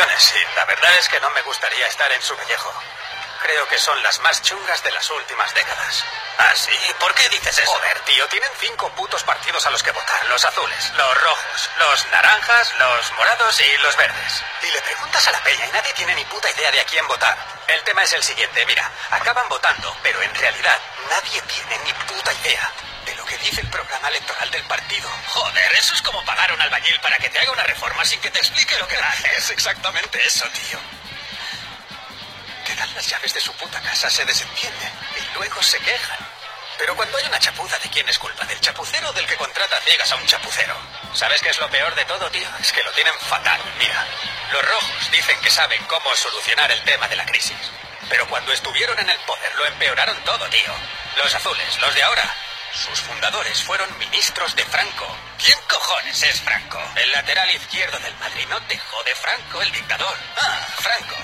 y la verdad es que no me gustaría estar en su pellejo. Creo que son las más chungas de las últimas décadas. ¿Ah, sí? ¿Por qué dices eso? Joder, tío, tienen cinco putos partidos a los que votar. Los azules, los rojos, los naranjas, los morados y los verdes. Y le preguntas a la peña y nadie tiene ni puta idea de a quién votar. El tema es el siguiente, mira, acaban votando, pero en realidad nadie tiene ni puta idea de lo que dice el programa electoral del partido. Joder, eso es como pagar a un albañil para que te haga una reforma sin que te explique lo que hace. Es exactamente eso, tío. Te dan las llaves de su puta casa, se desentienden y luego se quejan. Pero cuando hay una chapuza, ¿de quién es culpa? ¿Del chapucero o del que contrata ciegas a un chapucero? ¿Sabes qué es lo peor de todo, tío? Es que lo tienen fatal. Mira, los rojos dicen que saben cómo solucionar el tema de la crisis. Pero cuando estuvieron en el poder lo empeoraron todo, tío. Los azules, los de ahora, sus fundadores fueron ministros de Franco. ¿Quién cojones es Franco? El lateral izquierdo del Madrid. No te jode Franco, el dictador. Ah, Franco.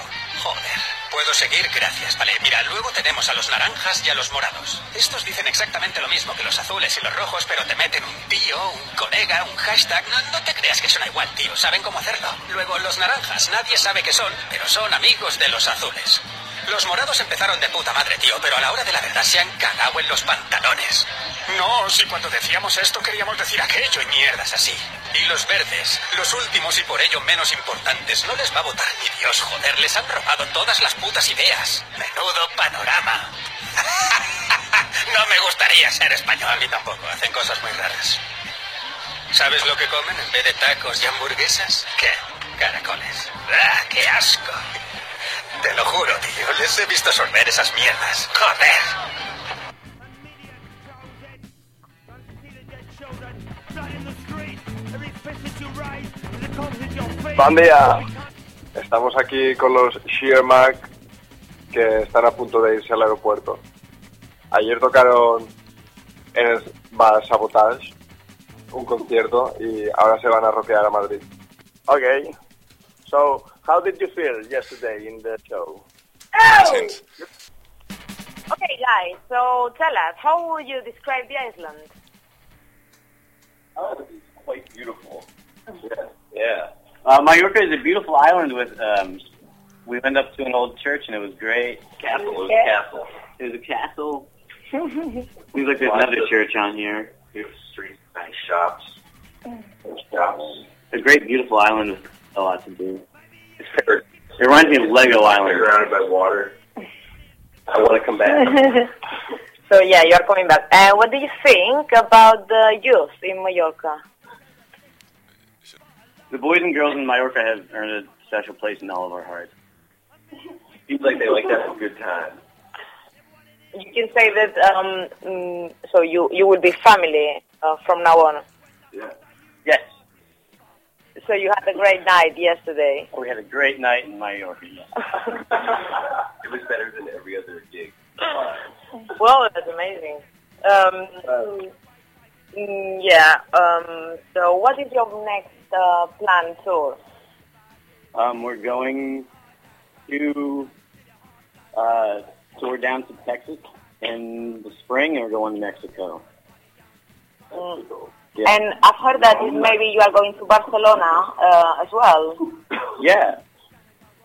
Joder. Puedo seguir, gracias. Vale, mira, luego tenemos a los naranjas y a los morados. Estos dicen exactamente lo mismo que los azules y los rojos, pero te meten un tío, un colega, un hashtag. No, te creas que suena igual, tío. Saben cómo hacerlo. Luego, los naranjas, nadie sabe qué son, pero son amigos de los azules. Los morados empezaron de puta madre, tío, pero a la hora de la verdad se han cagado en los pantalones. No, si cuando decíamos esto queríamos decir aquello y mierdas así. Y los verdes, los últimos y por ello menos importantes, no les va a votar ni Dios, joder, les han robado todas las putas ideas. Menudo panorama. no me gustaría ser español. Mí tampoco, hacen cosas muy raras. ¿Sabes lo que comen en vez de tacos y hamburguesas? ¿Qué? Caracoles. ¡Ah, qué asco! Te lo juro, tío, les he visto sorber esas mierdas. ¡Joder! Buen día. Estamos aquí con los Sheer Mac que están a punto de irse al aeropuerto. Ayer tocaron en el bar Sabotage un concierto y ahora se van a rockear a Madrid. Okay. So, how did you feel yesterday in the show? Accent. Okay, guys, so tell us, how would you describe the Iceland? Oh, quite beautiful. Yeah. Yeah. Uh, Mallorca is a beautiful island with, um, we went up to an old church and it was great. Castle. It was Yeah. a castle. It was a castle. Seems like there's another church on here. Beautiful streets, nice shops. Nice shops. It's a great, beautiful island with a lot to do. It reminds me of Lego Island. Surrounded by water. I want to come back. so yeah, you are coming back. Uh, what do you think about the youth in Mallorca? The boys and girls in Mallorca have earned a special place in all of our hearts. Seems like they like to have a good time. You can say that. Um, mm, so you you will be family uh, from now on. Yeah. Yes, So you had a great night yesterday. we had a great night in Mallorca. It was better than every other gig. well, that's amazing. Um, mm, yeah. Um, so what is your next uh, plan tour? Um, we're going to uh, tour down to Texas in the spring, and we're going to Mexico. Mm. Yeah. And I've heard that maybe you are going to Barcelona uh, as well. Yeah.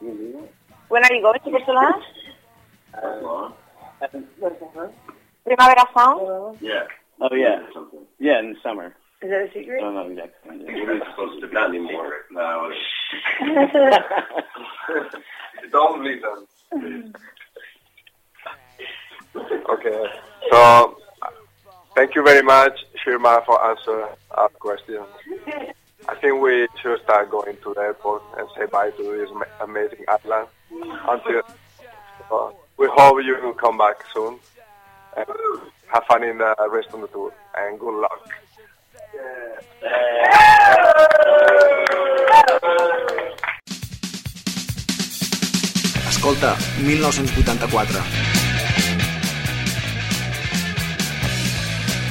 When are you going to Barcelona? Uh, Primavera Sound? Yeah. oh yeah, yeah, in the summer. Is that a secret? don't know exactly. when it It was supposed to be anymore. No. is. Don't listen. Okay. So, thank you very much, Shirma, for answering our questions. I think we should start going to the airport and say bye to this amazing island. Until uh, we hope you will come back soon. And have fun in the rest of the tour and good luck. Escolta, 1984.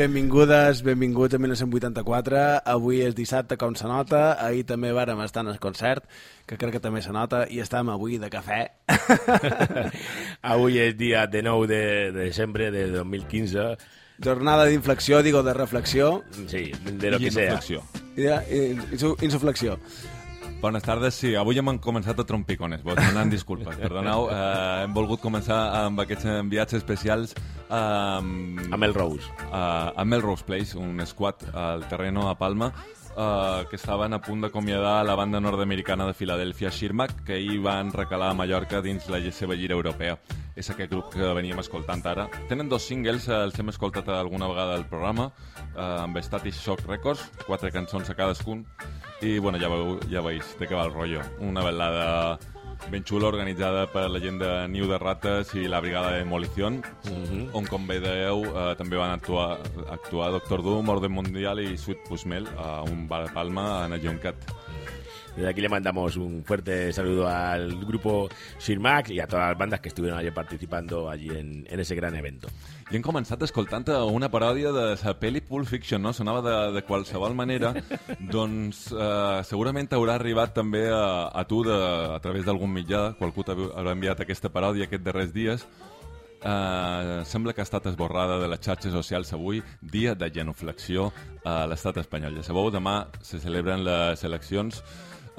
Benvingudes, benvinguts a 1984. Avui és dissabte, com se nota. Ahir també vàrem estar en el concert, que crec que també se nota, i estem avui de cafè. Avui és dia de 9 de, de desembre de 2015. Jornada d'inflexió, digo, de reflexió. Sí, de lo I que sea. inflexió. I insuflexió. Bones tardes, sí. Avui hem començat a trompicones, vos demanant disculpes. Perdoneu, eh, hem volgut començar amb aquests enviats especials eh, A Melrose. a, a Melrose Place, un squad al terreno a Palma, eh, que estaven a punt d'acomiadar la banda nord-americana de Filadèlfia, Shirmac, que ahir van recalar a Mallorca dins la seva gira europea. És aquest grup que veníem escoltant ara. Tenen dos singles, eh, els hem escoltat alguna vegada al programa, eh, amb Static Shock Records, quatre cançons a cadascun, i bueno, ja, veu, ja veus de què va el rotllo. Una velada ben xula organitzada per la gent de Niu de Rates i la brigada de Demolición, on, com bé dèieu, eh, també van actuar, actuar Doctor Doom, Orden Mundial i Sweet Pusmel a un bar de Palma en el Joncat. Desde aquí le mandamos un fuerte saludo al grupo Shirmax y a todas las bandas que estuvieron allí participando allí en, en ese gran evento. I hem començat escoltant una paròdia de la pel·li Pulp Fiction, no? Sonava de, de qualsevol manera. doncs eh, segurament t'haurà arribat també a, a tu de, a través d'algun mitjà, qualcú t'haurà enviat aquesta paròdia aquests darrers dies. Uh, sembla que ha estat esborrada de les xarxes socials avui, dia de genuflexió a l'estat espanyol. Ja sabeu, demà se celebren les eleccions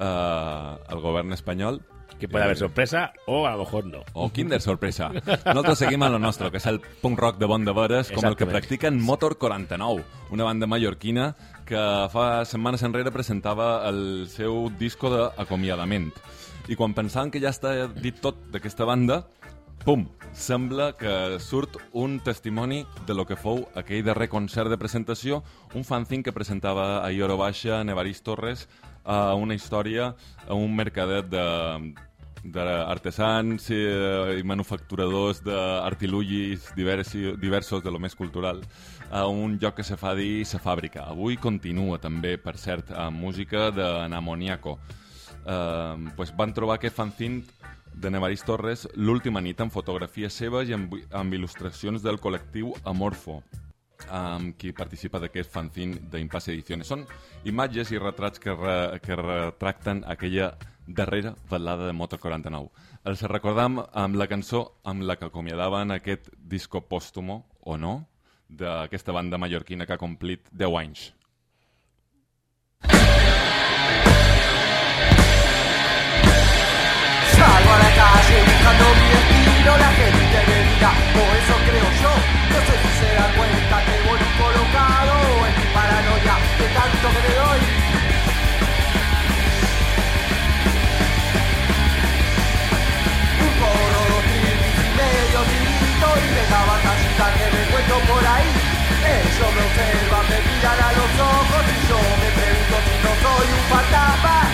al govern espanyol. Que puede haber sorpresa o a lo mejor no. O Kinder sorpresa. Nosaltres seguim a lo nostre, que és el punk rock de bon de veres, com el que practiquen Motor 49, una banda mallorquina que fa setmanes enrere presentava el seu disco d'acomiadament. I quan pensaven que ja està dit tot d'aquesta banda, pum, sembla que surt un testimoni de lo que fou aquell darrer concert de presentació, un fanzine que presentava a Ioro Baixa, Nevarís Torres, a una història, a un mercadet de, d'artesans eh, i manufacturadors d'artilugis diversi, diversos de lo més cultural a un lloc que se fa dir sa fàbrica. Avui continua també, per cert, amb música de Namoniaco. Eh, pues van trobar aquest fanzine de Nevarís Torres l'última nit amb fotografies seves i amb, amb il·lustracions del col·lectiu Amorfo amb qui participa d'aquest fanzine d'Impasse Ediciones. Són imatges i retrats que, re, que retracten aquella darrera velada de Moto 49. Els recordam amb la cançó amb la que acomiadaven aquest disco pòstumo, o no, d'aquesta banda mallorquina que ha complit 10 anys. Salgo a la calle buscando mi destino, la gente me mira, o eso creo yo. No sé si se da cuenta que voy colocado en mi paranoia de tanto que le doy. Un porro, dos y medio tirito y de la batallita que me encuentro por ahí. Ellos me observan, me miran a los ojos y yo me pregunto si no soy un fantasma.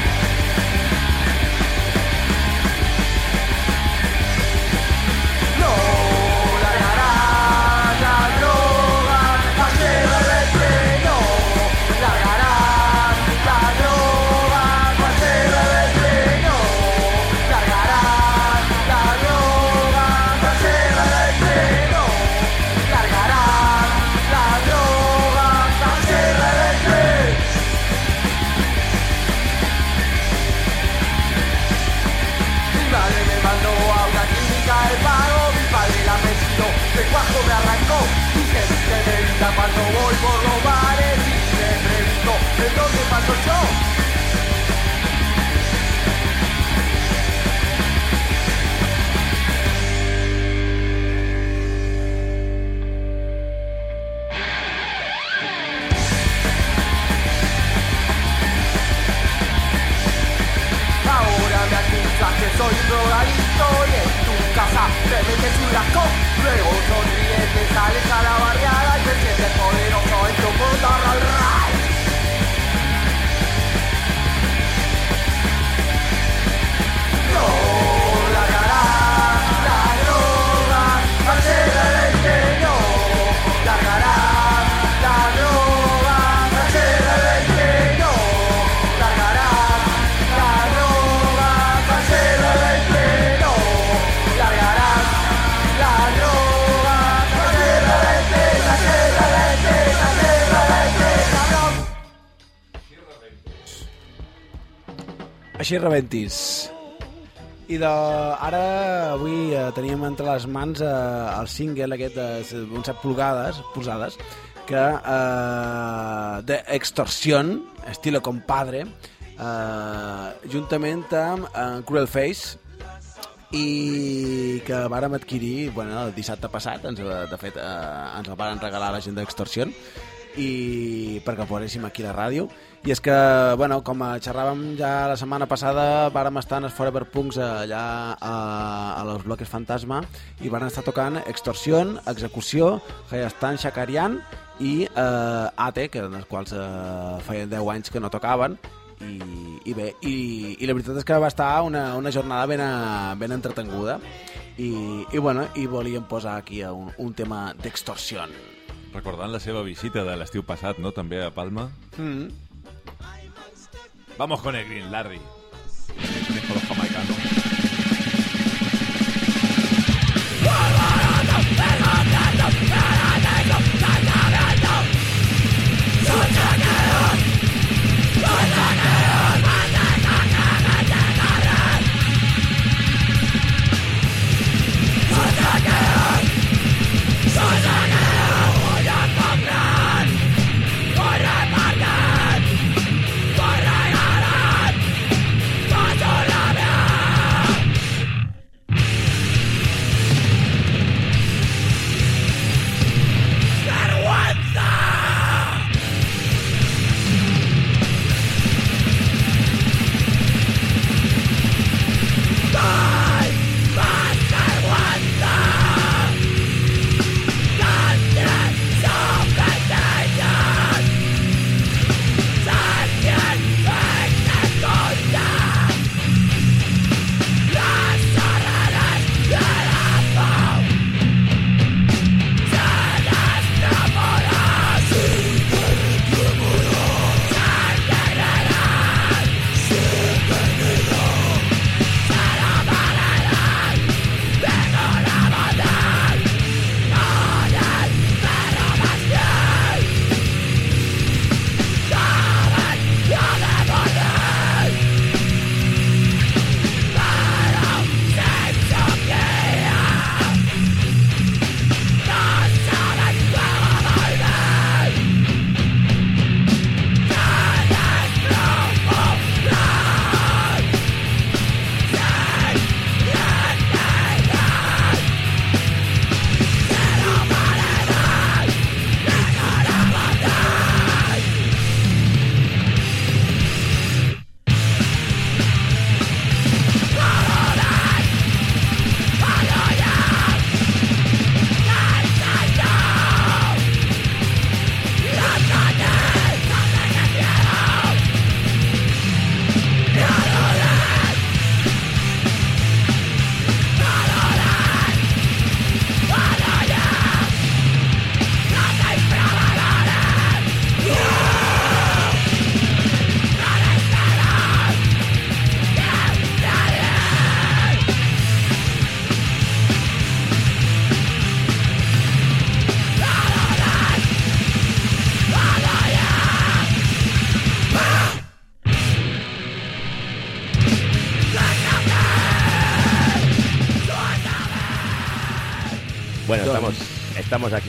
Així rebentis. I de, ara, avui eh, teníem entre les mans eh, el single aquest de un set pulgades, posades, que eh, d'Extorsión, estilo compadre, eh, juntament amb eh, Cruel Face, i que vàrem adquirir bueno, el dissabte passat ens, de fet eh, ens el van regalar la gent d'Extorsión i perquè el poséssim aquí a la ràdio. I és que, bueno, com xerràvem ja la setmana passada, vàrem estar en els Forever Punks allà a, a los bloques Fantasma i van estar tocant Extorsión, Execució, Hayastan Shakarian i eh, Ate, que en els quals eh, feien 10 anys que no tocaven. I, i bé, i, i la veritat és que va estar una, una jornada ben, a, ben entretenguda i, i, bueno, i volíem posar aquí un, un tema d'extorsió. Recordant la seva visita de l'estiu passat, no?, també a Palma. Mm. Vamos con el Green, Larry. Con los jamaicanos.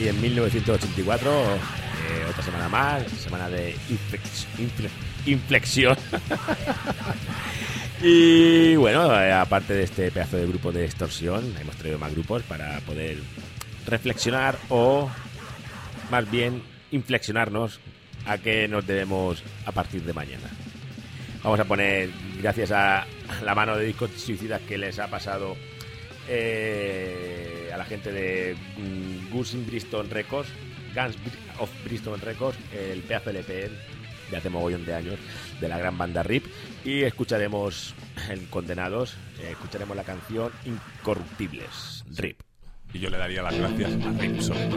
En 1984, eh, otra semana más, semana de inflex- infle- inflexión. y bueno, eh, aparte de este pedazo de grupo de extorsión, hemos traído más grupos para poder reflexionar o más bien inflexionarnos a qué nos debemos a partir de mañana. Vamos a poner, gracias a la mano de discos suicidas que les ha pasado eh, a la gente de mm, Guns Bristol Records, Guns of Bristol Records, el pedazo de hace mogollón de años, de la gran banda RIP, y escucharemos en Condenados, eh, escucharemos la canción Incorruptibles, RIP. Y yo le daría las gracias a Rip, sobre.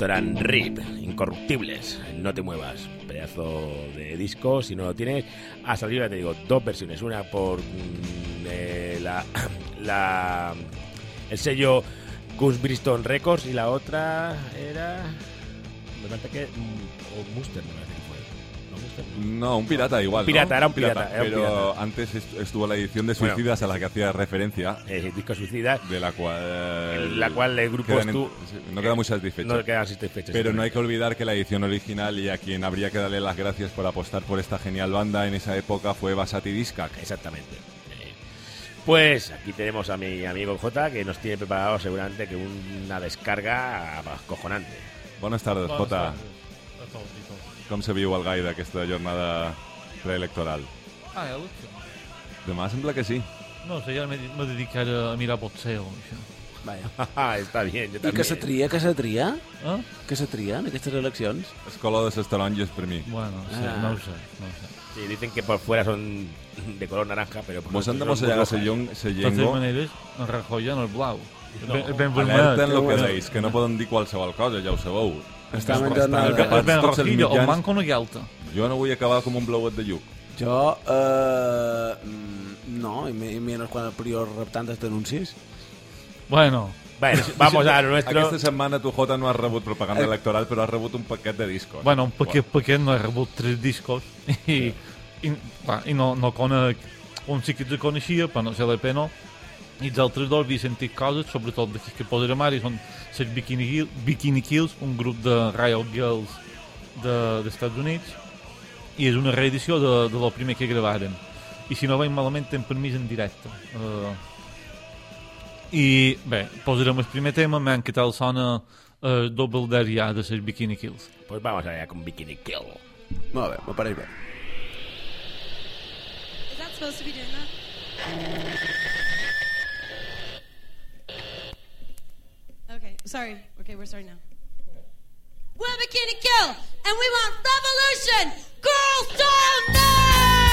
Esto eran RIP, incorruptibles, no te muevas, pedazo de disco, si no lo tienes, ha salido, ya te digo, dos versiones, una por mm, eh, la, la, el sello Gus Bristol Records y la otra era, me parece que, mm, o Muster, me parece ¿no un pirata igual. ¿no? Pirata, era un pirata, era un pero pirata. antes est- estuvo la edición de Bueno. Suicidas a la que hacía referencia. Eh, disco Suicidas. De la cual. la cual el grupo en- no queda muy satisfecho. No queda satisfecho, Pero no hay que olvidar que la edición original y a quien habría que darle las gracias por apostar por esta genial banda en esa época fue Basati Discac. Exactamente. Eh, Pues aquí tenemos a mi amigo J que nos tiene preparado seguramente que una descarga cojonante. Buenas tardes, Bones Jota. tardes Com se viu el gai d'aquesta jornada preelectoral? Ah, elecció. Demà sembla que sí. No sé, ja me, me dedicaré a mirar boxeo. Això. Vaja. Està bé, jo I que se tria, que se tria? Eh? Que se tria en aquestes eleccions? Escola de les taronges per mi. Bueno, sí, Ah. no ho sé, no ho sé. Sí, dicen que por fuera son de color naranja, pero por Mos han de dentro son mosellar muy a se rojas. llong- se De totes maneres, en Rajoy ja no és blau. No. Ben, ben Alerta en vermell. el que deis, que no poden dir qualsevol cosa, ja ho sabeu. Està menjant nada. encapats És ben rojillo, o manco no galta. Jo no vull acabar com un blauet de lluc. Jo, eh, mm, no, i me- i menys quan el prior rep tantes denúncies. Bueno, Bueno, vamos a lo nuestro. Aquesta setmana tu, Jota, no has rebut propaganda Eh. electoral, però has rebut un paquet de discos. bueno, un paquet, paquet no he rebut tres discos i, i, va, i no, no conec un sí que els coneixia, però no sé l'EP no i els altres dos havia sentit coses sobretot d'aquí que posarem ara i són les Bikini, Hill, Bikini Kills un grup de Riot Girls de- dels Estats Units i és una reedició de, de lo primer que gravaren i si no vaig malament tenen permís en directe uh, i bé, posarem el primer tema men que tal sona uh, Double Dare ja de les Bikini Kills Pues vamos allá con Bikini Kill. Molt bé, me pareix bé. Is that supposed to be doing that? Sorry. Okay, we're starting now. We're Bikini Kill, and we want revolution! Girls don't know!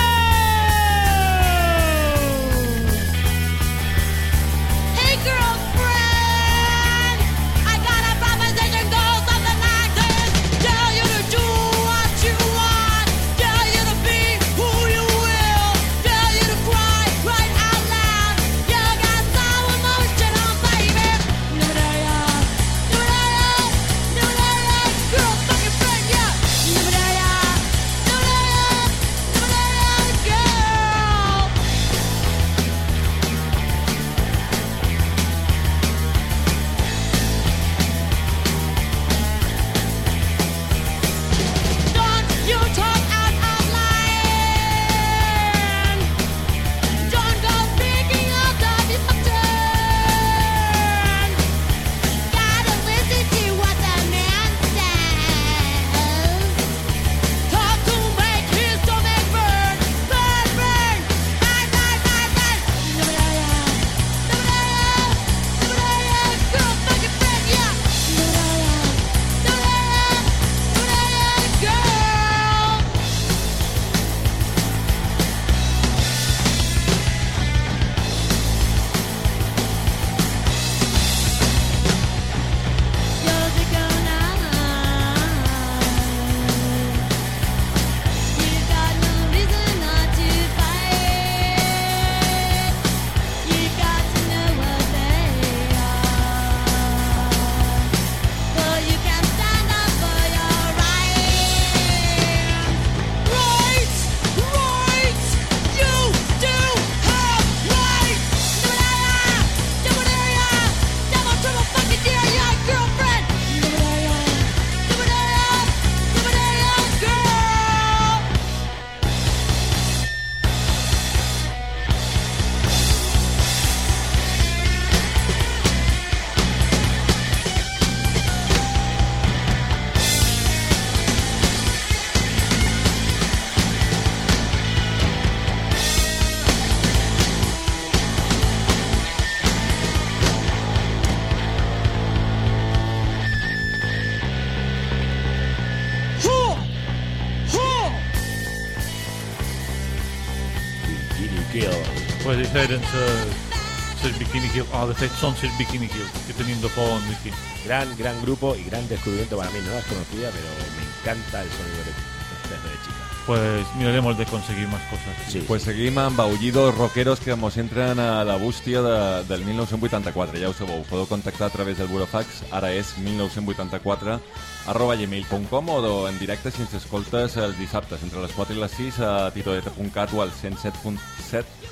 Bikini eren les ses Bikini Kill. Ah, de fet són ses Bikini Kill que tenim de fons aquí. Gran, gran grupo y gran descubrimiento para mí. No las conocía, pero me encanta el sonido de de Chica. Pues miraremos de conseguir más cosas. Sí. Pues seguim amb aullidos rockeros que mos entren a la bústia de, del 1984. Ja ho sabeu, podeu contactar a través del burofax. Ara és 1984 arroba gmail.com o en directe si ens escoltes els dissabtes entre les 4 i les 6 a titoeta.cat o al 107.7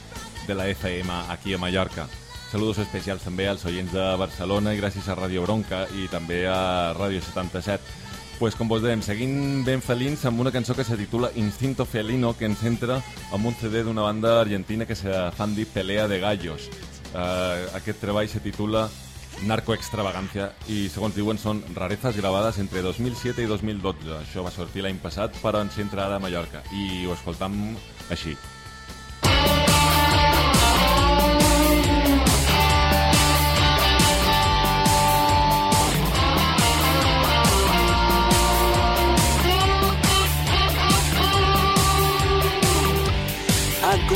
de la FM aquí a Mallorca. Saludos especials també als oients de Barcelona i gràcies a Radio Bronca i també a Ràdio 77. Pues com vos dèiem, seguint ben felins amb una cançó que se titula Instinto Felino, que ens entra amb un CD d'una banda argentina que se fan dir Pelea de Gallos. Uh, aquest treball se titula Narco Extravagancia i, segons diuen, són rarezas gravades entre 2007 i 2012. Això va sortir l'any passat, però ens entra ara a Mallorca. I ho escoltam així.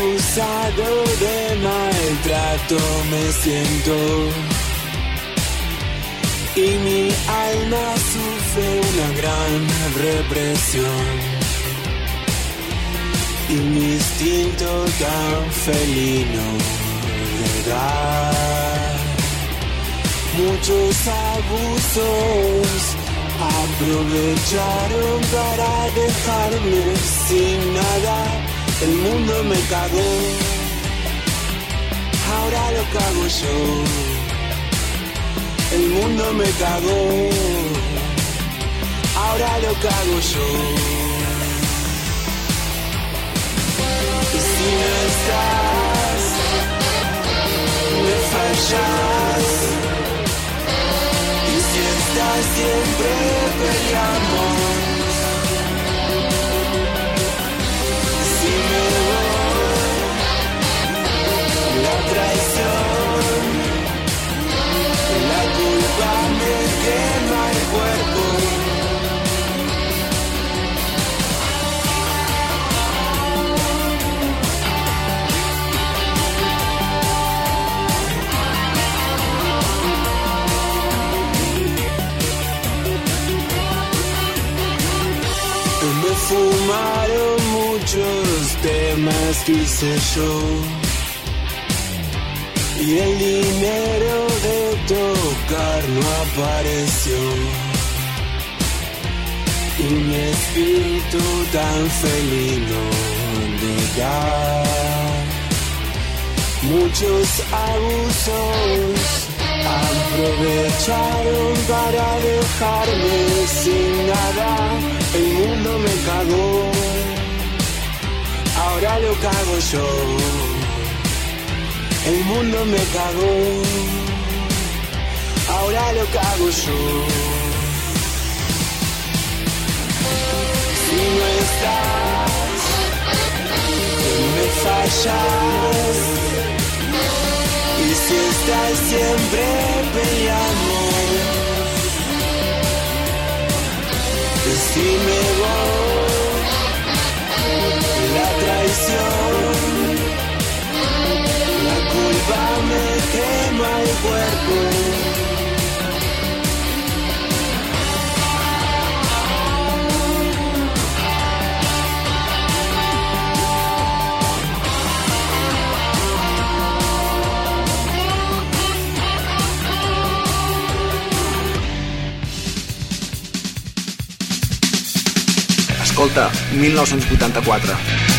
Acusado de maltrato me siento. Y mi alma sufre una gran represión. Y mi instinto tan felino de dar muchos abusos aprovecharon para dejarme sin el mundo me cagó. Ahora lo cago yo. El mundo me cagó. Ahora lo cago yo. Y si no estás me fallas y si estás siempre peleamos que hice yo. Y el dinero de tocar no apareció. Y mi espíritu tan felino de dar muchos abusos aprovecharon para dejarme sin nada. El mundo me cagó ahora lo cago yo el mundo me cagó. Ahora lo cago yo si no estás me fallas. Y si estás siempre peleamos si me voy traición me quema el cuerpo Escolta, 1984.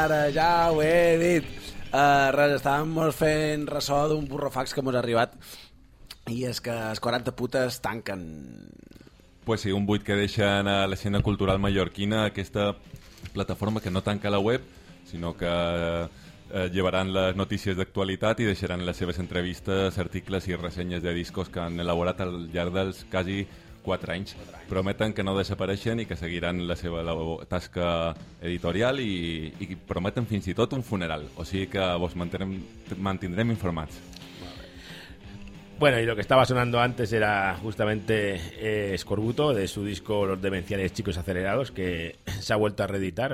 Ara ja ho he dit. Uh, res, estàvem fent ressò d'un burrofax que mos ha arribat i és que els 40 putes tanquen. Pues sí, un buit que deixen a l'escena cultural mallorquina, aquesta plataforma que no tanca la web, sinó que eh, llevaran les notícies d'actualitat i deixaran les seves entrevistes, articles i ressenyes de discos que han elaborat al llarg dels quasi 4 anys. Prometen que no desapareixen i que seguiran la seva tasca editorial i, i prometen fins i tot un funeral. O sigui que vos mantindrem, mantindrem informats. Bueno, y lo que estaba sonando antes era justamente eh, Scorbuto de su disco Los Demenciales Chicos Acelerados, que se ha vuelto a reeditar.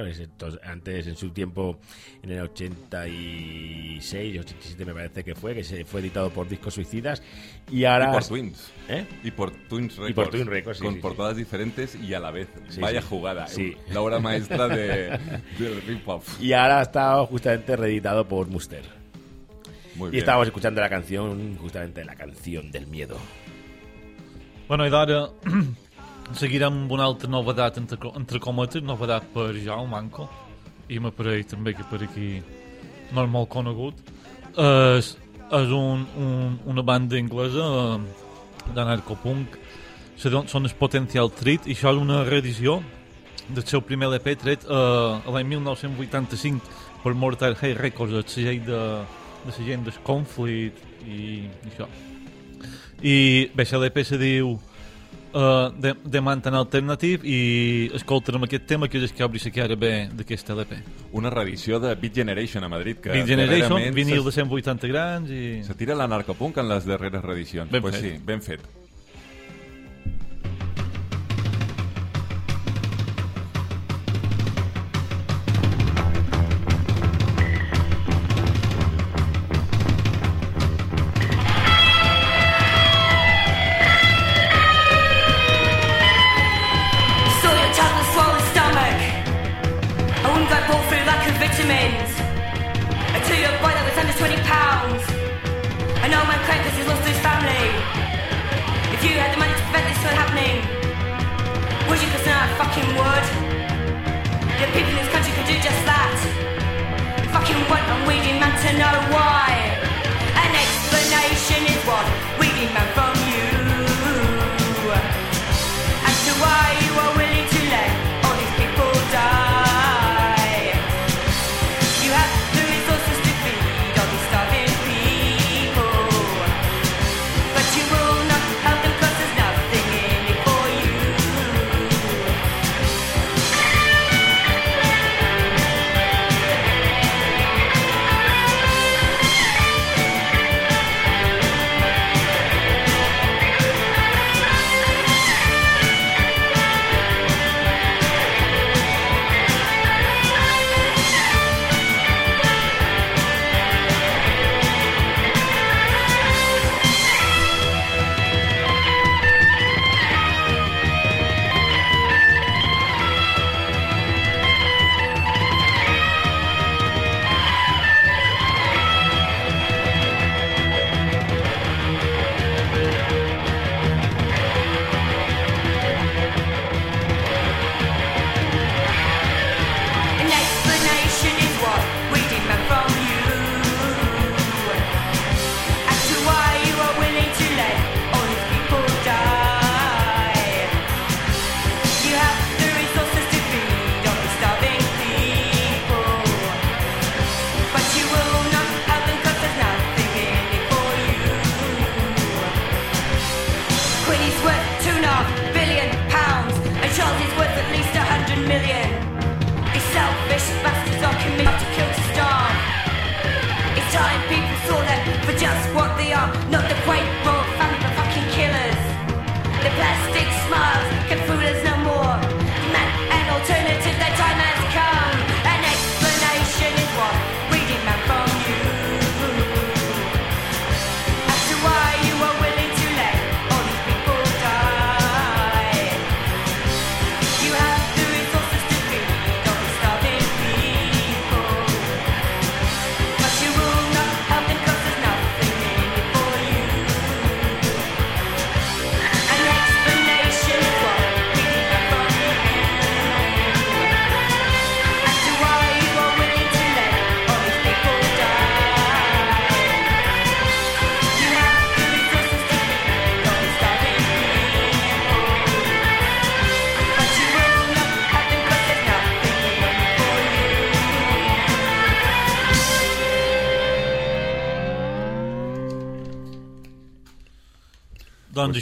Antes, en su tiempo, en el 86, 87 me parece que fue, que se fue editado por Discos Suicidas. Y ahora. Y por Twins. ¿Eh? Y por Twins Records. Y por Twins Records, sí, Con sí, sí. portadas diferentes y a la vez. Vaya jugada. Sí. La obra maestra de, del rip-off. Y ahora ha estado justamente reeditado por Muster. Muy y bien. estábamos escuchando la canción, justamente la canción del miedo. Bueno, i d'ara seguirem amb una altra novedat, entre, entre cometes, novedat per Jaume Manco, i m'apareix també que per aquí no és molt conegut. És, és un, un, una banda inglesa eh, d'anarcopunk, són els Potential Treat, i això és una reedició del seu primer LP tret eh, l'any 1985 per Mortal Hay Records, el segell de, de la gent del Conflict i, i això. I bé, l'EP se diu uh, de, de Mantan Alternative i escoltarem aquest tema que és que obri la cara bé d'aquest LP. Una reedició de Beat Generation a Madrid. Que Beat Generation, vinil de 180 grans i... Se tira l'anarcopunk en les darreres reedicions. Ben pues fet. sí, ben fet.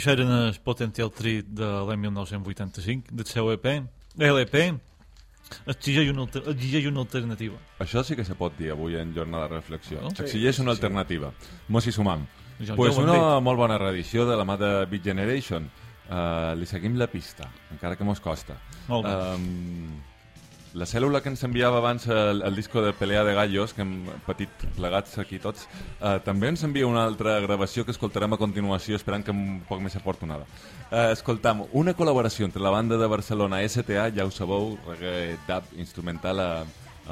Doncs això era el Potential Treat de l'any 1985, del seu EP. LP. Exigeix una, alter- exigeix una alternativa. Això sí que se pot dir avui en jornada de reflexió. No? S'exigeix una alternativa. Mos hi sumam. Ja pues una dit. molt bona reedició de la mà de Beat Generation. Uh, li seguim la pista, encara que mos costa. Molt bé. Um, la cèl·lula que ens enviava abans el, el disco de Pelea de Gallos, que hem patit plegats aquí tots, uh, també ens envia una altra gravació que escoltarem a continuació, esperant que un poc més afortunada. Uh, escoltam una col·laboració entre la banda de Barcelona STA, ja ho sabeu, reggae dub instrumental a,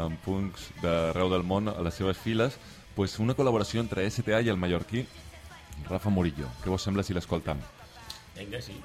amb punks d'arreu del món a les seves files, pues una col·laboració entre STA i el mallorquí Rafa Murillo. Què vos sembla si l'escoltam? Vinga, sí.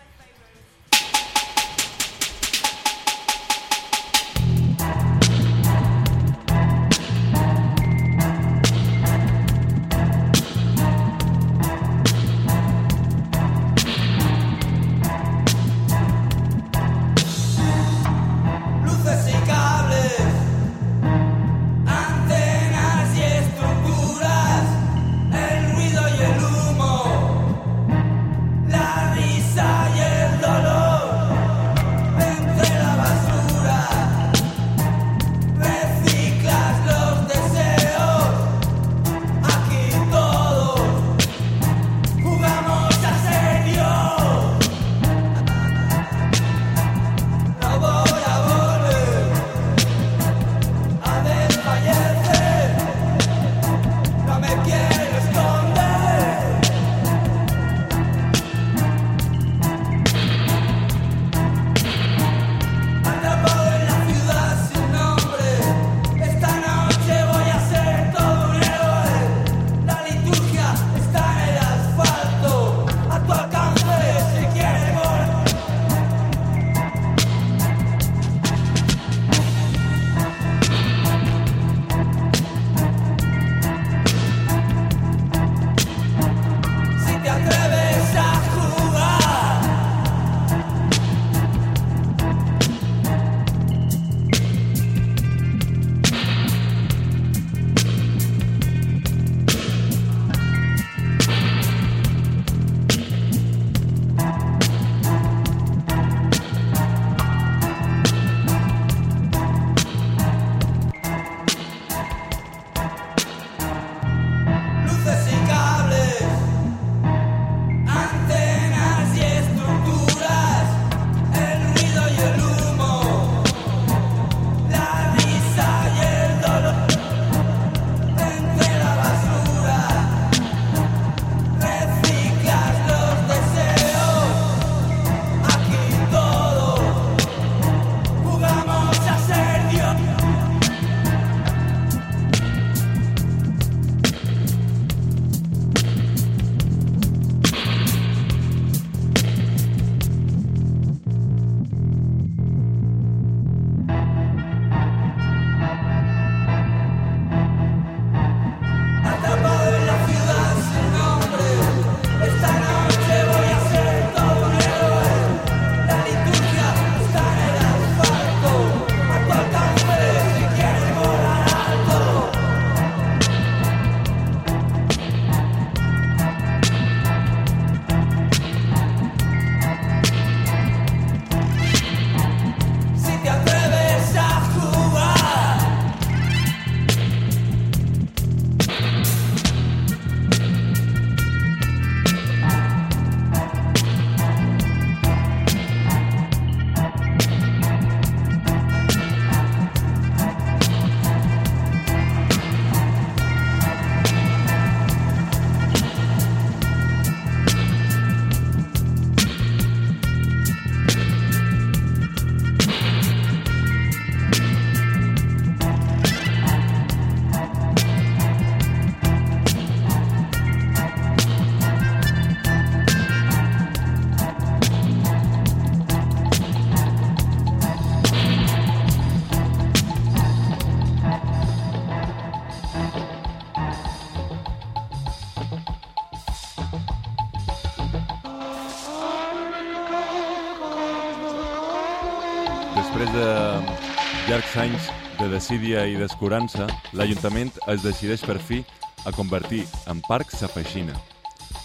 Desídia i d'escurança, l'Ajuntament es decideix per fi a convertir en parc sa feixina.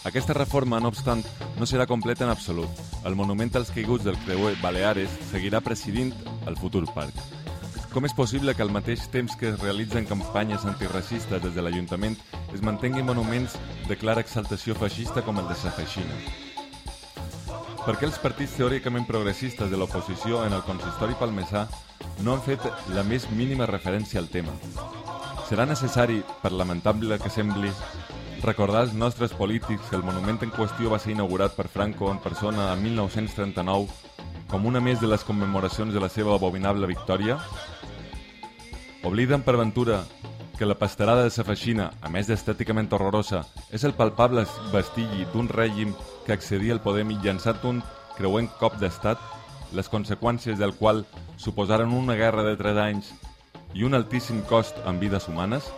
Aquesta reforma, no obstant, no serà completa en absolut. El monument als caiguts del creuer Baleares seguirà presidint el futur parc. Com és possible que al mateix temps que es realitzen campanyes antiracistes des de l'Ajuntament es mantinguin monuments de clara exaltació feixista com el de Sa Feixina? Per què els partits teòricament progressistes de l'oposició en el consistori palmesà no han fet la més mínima referència al tema? Serà necessari, per lamentable que sembli, recordar als nostres polítics que el monument en qüestió va ser inaugurat per Franco en persona en 1939 com una més de les commemoracions de la seva abominable victòria? Obliden per ventura que la pastarada de sa feixina, a més d'estèticament horrorosa, és el palpable vestigui d'un règim que accedia al poder mitjançant un creuent cop d'estat, les conseqüències del qual suposaren una guerra de 3 anys i un altíssim cost en vides humanes?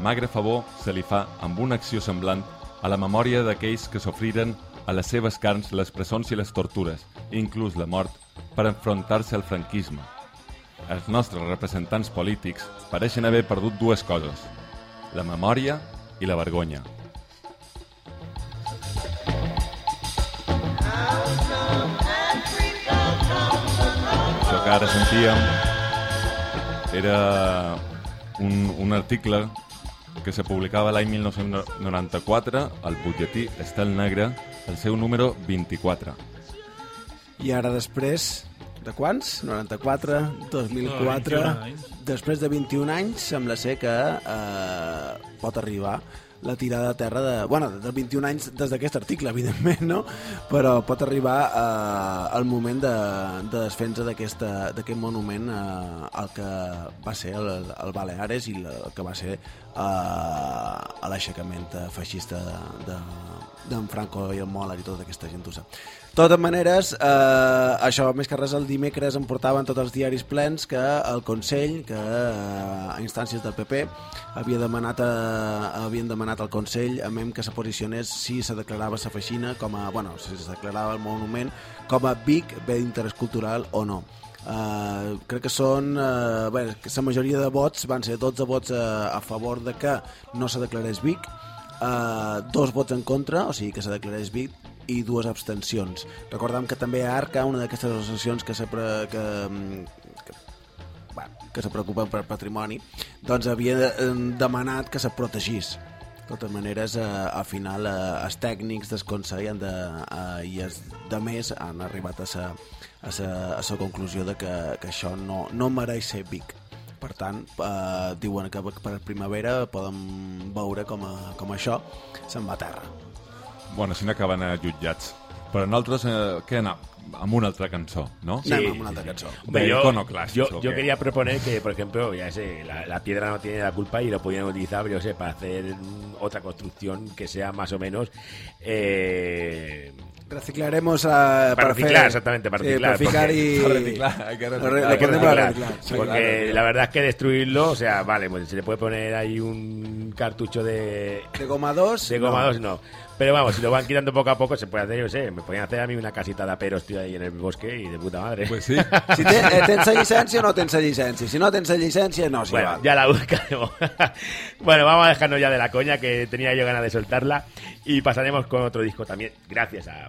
Magre favor se li fa amb una acció semblant a la memòria d'aquells que sofriren a les seves carns les presons i les tortures, inclús la mort, per enfrontar-se al franquisme. Els nostres representants polítics pareixen haver perdut dues coses, la memòria i la vergonya. Que ara sentíem era un, un article que se publicava l'any 1994 al butlletí Estel Negre, el seu número 24. I ara després, de quants? 94, 2004... 21 anys. Després de 21 anys, sembla ser que eh, pot arribar la tirada a terra de... Bueno, de 21 anys des d'aquest article, evidentment, no? Però pot arribar eh, el moment de, de desfensa d'aquest monument eh, al que va ser el, el Baleares i el que va ser eh, l'aixecament feixista d'en de, d'en Franco i el Moller i tota aquesta gentussa. De totes maneres, eh, això, més que res, el dimecres em portaven tots els diaris plens que el Consell, que eh, a instàncies del PP, havia demanat a, havien demanat al Consell a MEM que se posicionés si se declarava sa feixina com a, bueno, si se declarava el monument com a BIC, bé d'interès cultural o no. Uh, crec que són uh, bé, que la majoria de vots van ser 12 vots a, a favor de que no se declarés BIC uh, dos vots en contra, o sigui que se declarés BIC i dues abstencions. Recordem que també a Arca, una d'aquestes associacions que, se pre, que, que, bueno, que se preocupen per patrimoni, doncs havia eh, demanat que se protegís. De totes maneres, eh, al final, eh, els tècnics del Consell han de, eh, i els de més han arribat a sa, a sa, a sa conclusió de que, que això no, no mereix ser Vic. Per tant, eh, diuen que per primavera podem veure com, a, com això se'n va a terra. Bueno, si n'acaben a jutjats. Però nosaltres, eh, què anar? Amb una altra cançó, no? Sí. Anem amb una altra cançó. Hombre, De yo, quería proponer que, por ejemplo, ya sé, la, la piedra no tiene la culpa y lo podían utilizar, yo sé, para hacer otra construcción que sea más o menos... Eh, Reciclaremos a, para reciclar, hacer- exactamente, para sí, reciclar. para y... Para reciclar, hay que reciclar. Hay que sí, porque la verdad es que destruirlo, o sea, vale, pues se le puede poner ahí un cartucho de... De goma 2, De goma no. 2 no. Pero vamos, si lo van quitando poco a poco, se puede hacer, yo sé, me podían hacer a mí una casita de aperos, tío, ahí en el bosque y de puta madre. Pues sí. Si te, eh, tens llicència o no tens la llicència. Si no tens la llicència, no s'hi Bueno, val. ya la buscaremos. bueno, vamos a dejarnos ya de la coña, que tenía yo ganas de soltarla. Y pasaremos con otro disco también, gracias a,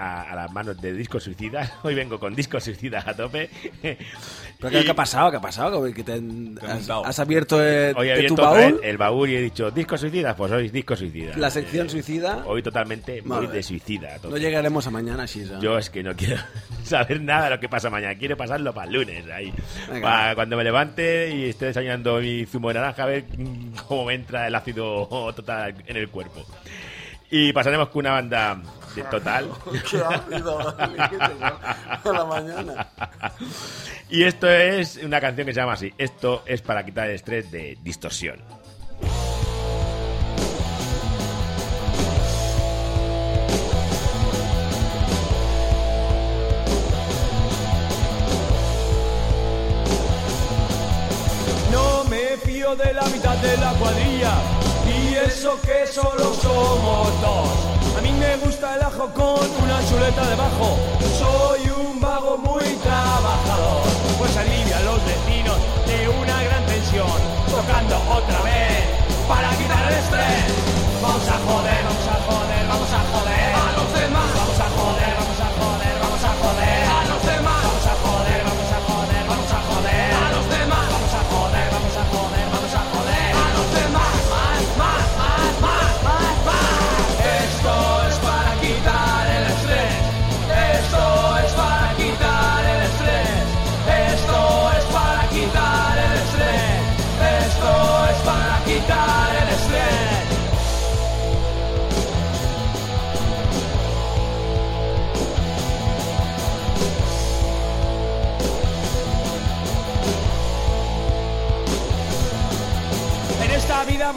a, a las manos de Disco Suicida. Hoy vengo con Disco Suicida a tope. Però què, què ha passat? Què ha? Que, ten, has, abierto eh, Hoy he de tu abierto baúl el baúl y he dicho, ¿Disco Suicida? Pues hoy Disco Suicida. la sección suicida. Hoy totalmente muy de suicida. a tope. No llegaremos a mañana. Eh? Yo es que no quiero saber nada de lo que pasa mañana. Quiero pasarlo para el lunes ahí. Para cuando me levante y esté desayunando mi zumo de naranja, a ver cómo me entra el ácido total en el cuerpo. Y pasaremos con una banda total. Qué ácido, a la mañana. Y esto es una canción que se llama así. Esto es para quitar el estrés de distorsión. No me fío de la mitad de la cuadrilla y eso que solo somos dos. A mí me gusta el ajo con una chuleta debajo. Soy un vago muy trabajador, pues alivia a los vecinos de una gran tensión. Tocando otra vez para quitar el estrés. Vamos a joder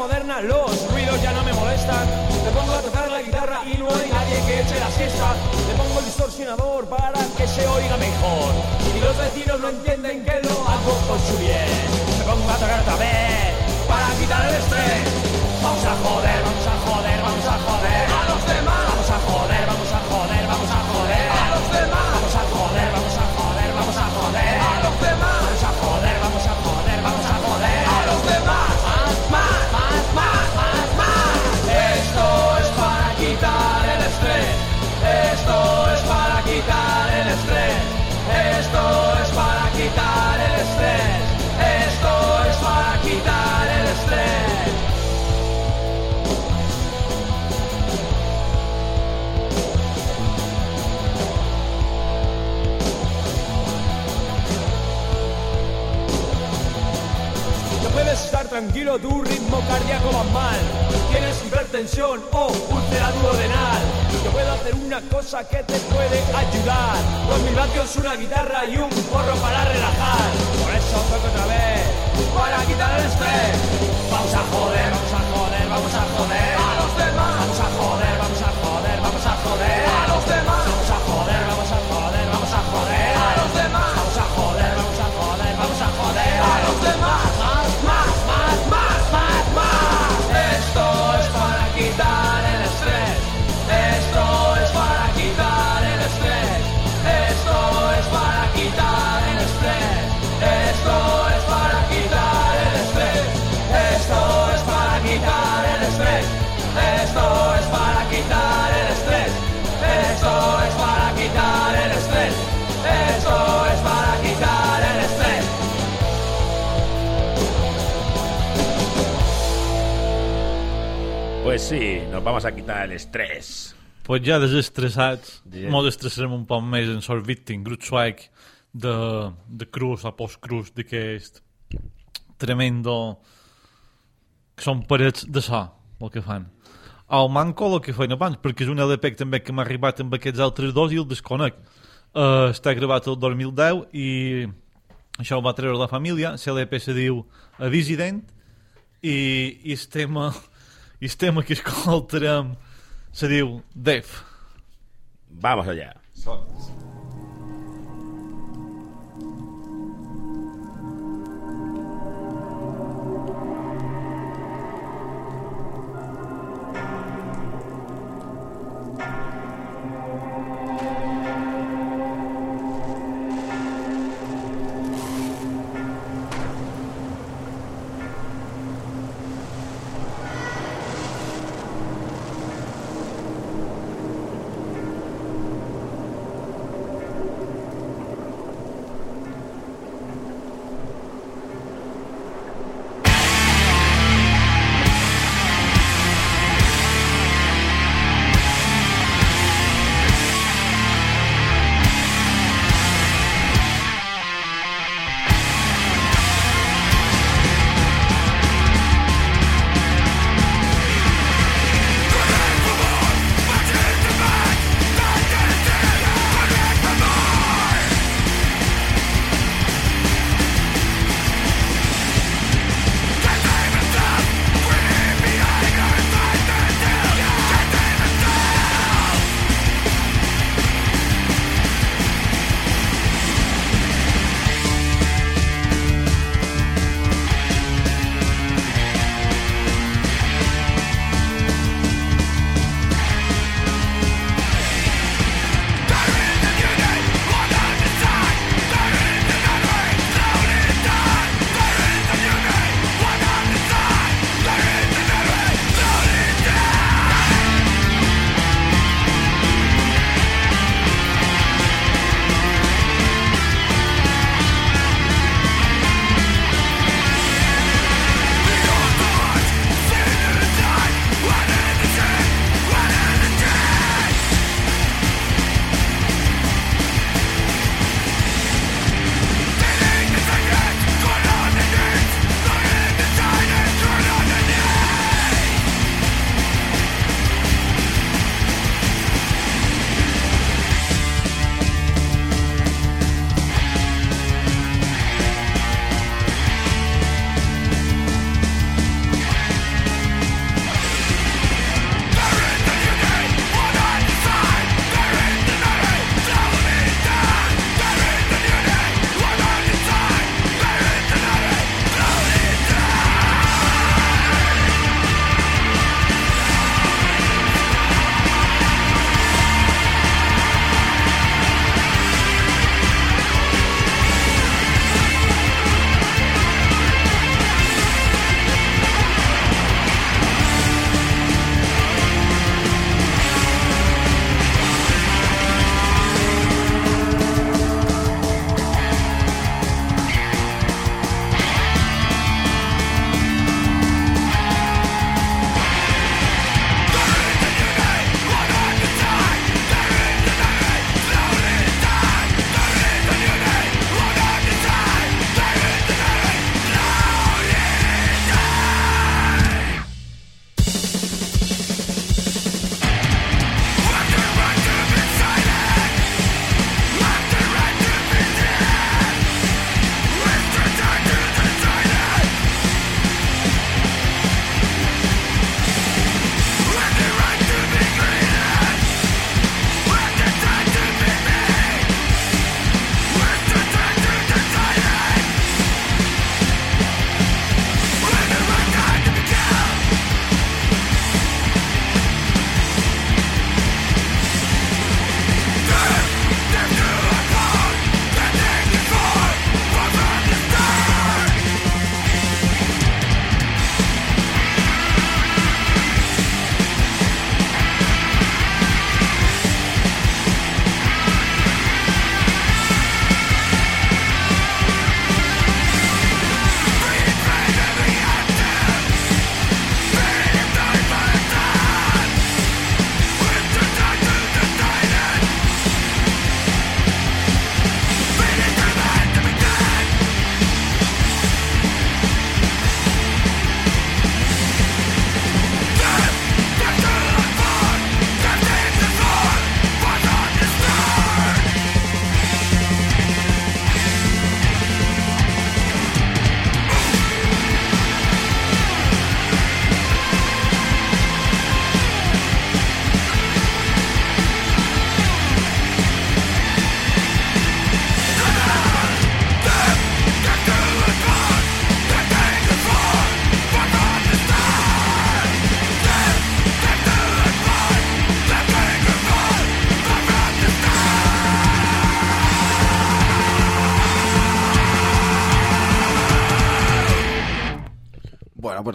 los ruidos ya no me molestan. Me pongo a tocar la guitarra y no hay nadie que eche la siesta. Le pongo el distorsionador para que se oiga mejor. Y los vecinos no entienden que lo hago por su bien. Me pongo a tocar otra vez para quitar el estrés. Vamos a joder, vamos a joder, vamos a joder a los demás. Tranquilo, tu ritmo cardíaco va mal. Tienes hipertensión o úlcera duodenal. Yo puedo hacer una cosa que te puede ayudar. Dos mil vatios, una guitarra y un porro para relajar. Por eso toco otra vez, para quitar el estrés. Vamos a joder, vamos a joder, vamos a joder. Sí, nos vamos a quitar el estrés. Pues ja desestressats, Ja. mos estressarem un poc més en Sorbiting, Groot Swag de, de Cruz a post-Cruz d'aquest tremendo que són parets de so el que fan el Manco el que feien abans perquè és un LP també que m'ha arribat amb aquests altres dos i el desconec uh, està gravat el 2010 i això ho va treure la família l'LP se diu A Dissident i, i el tema i el tema que escoltarem se diu Def Vamos allá. Thank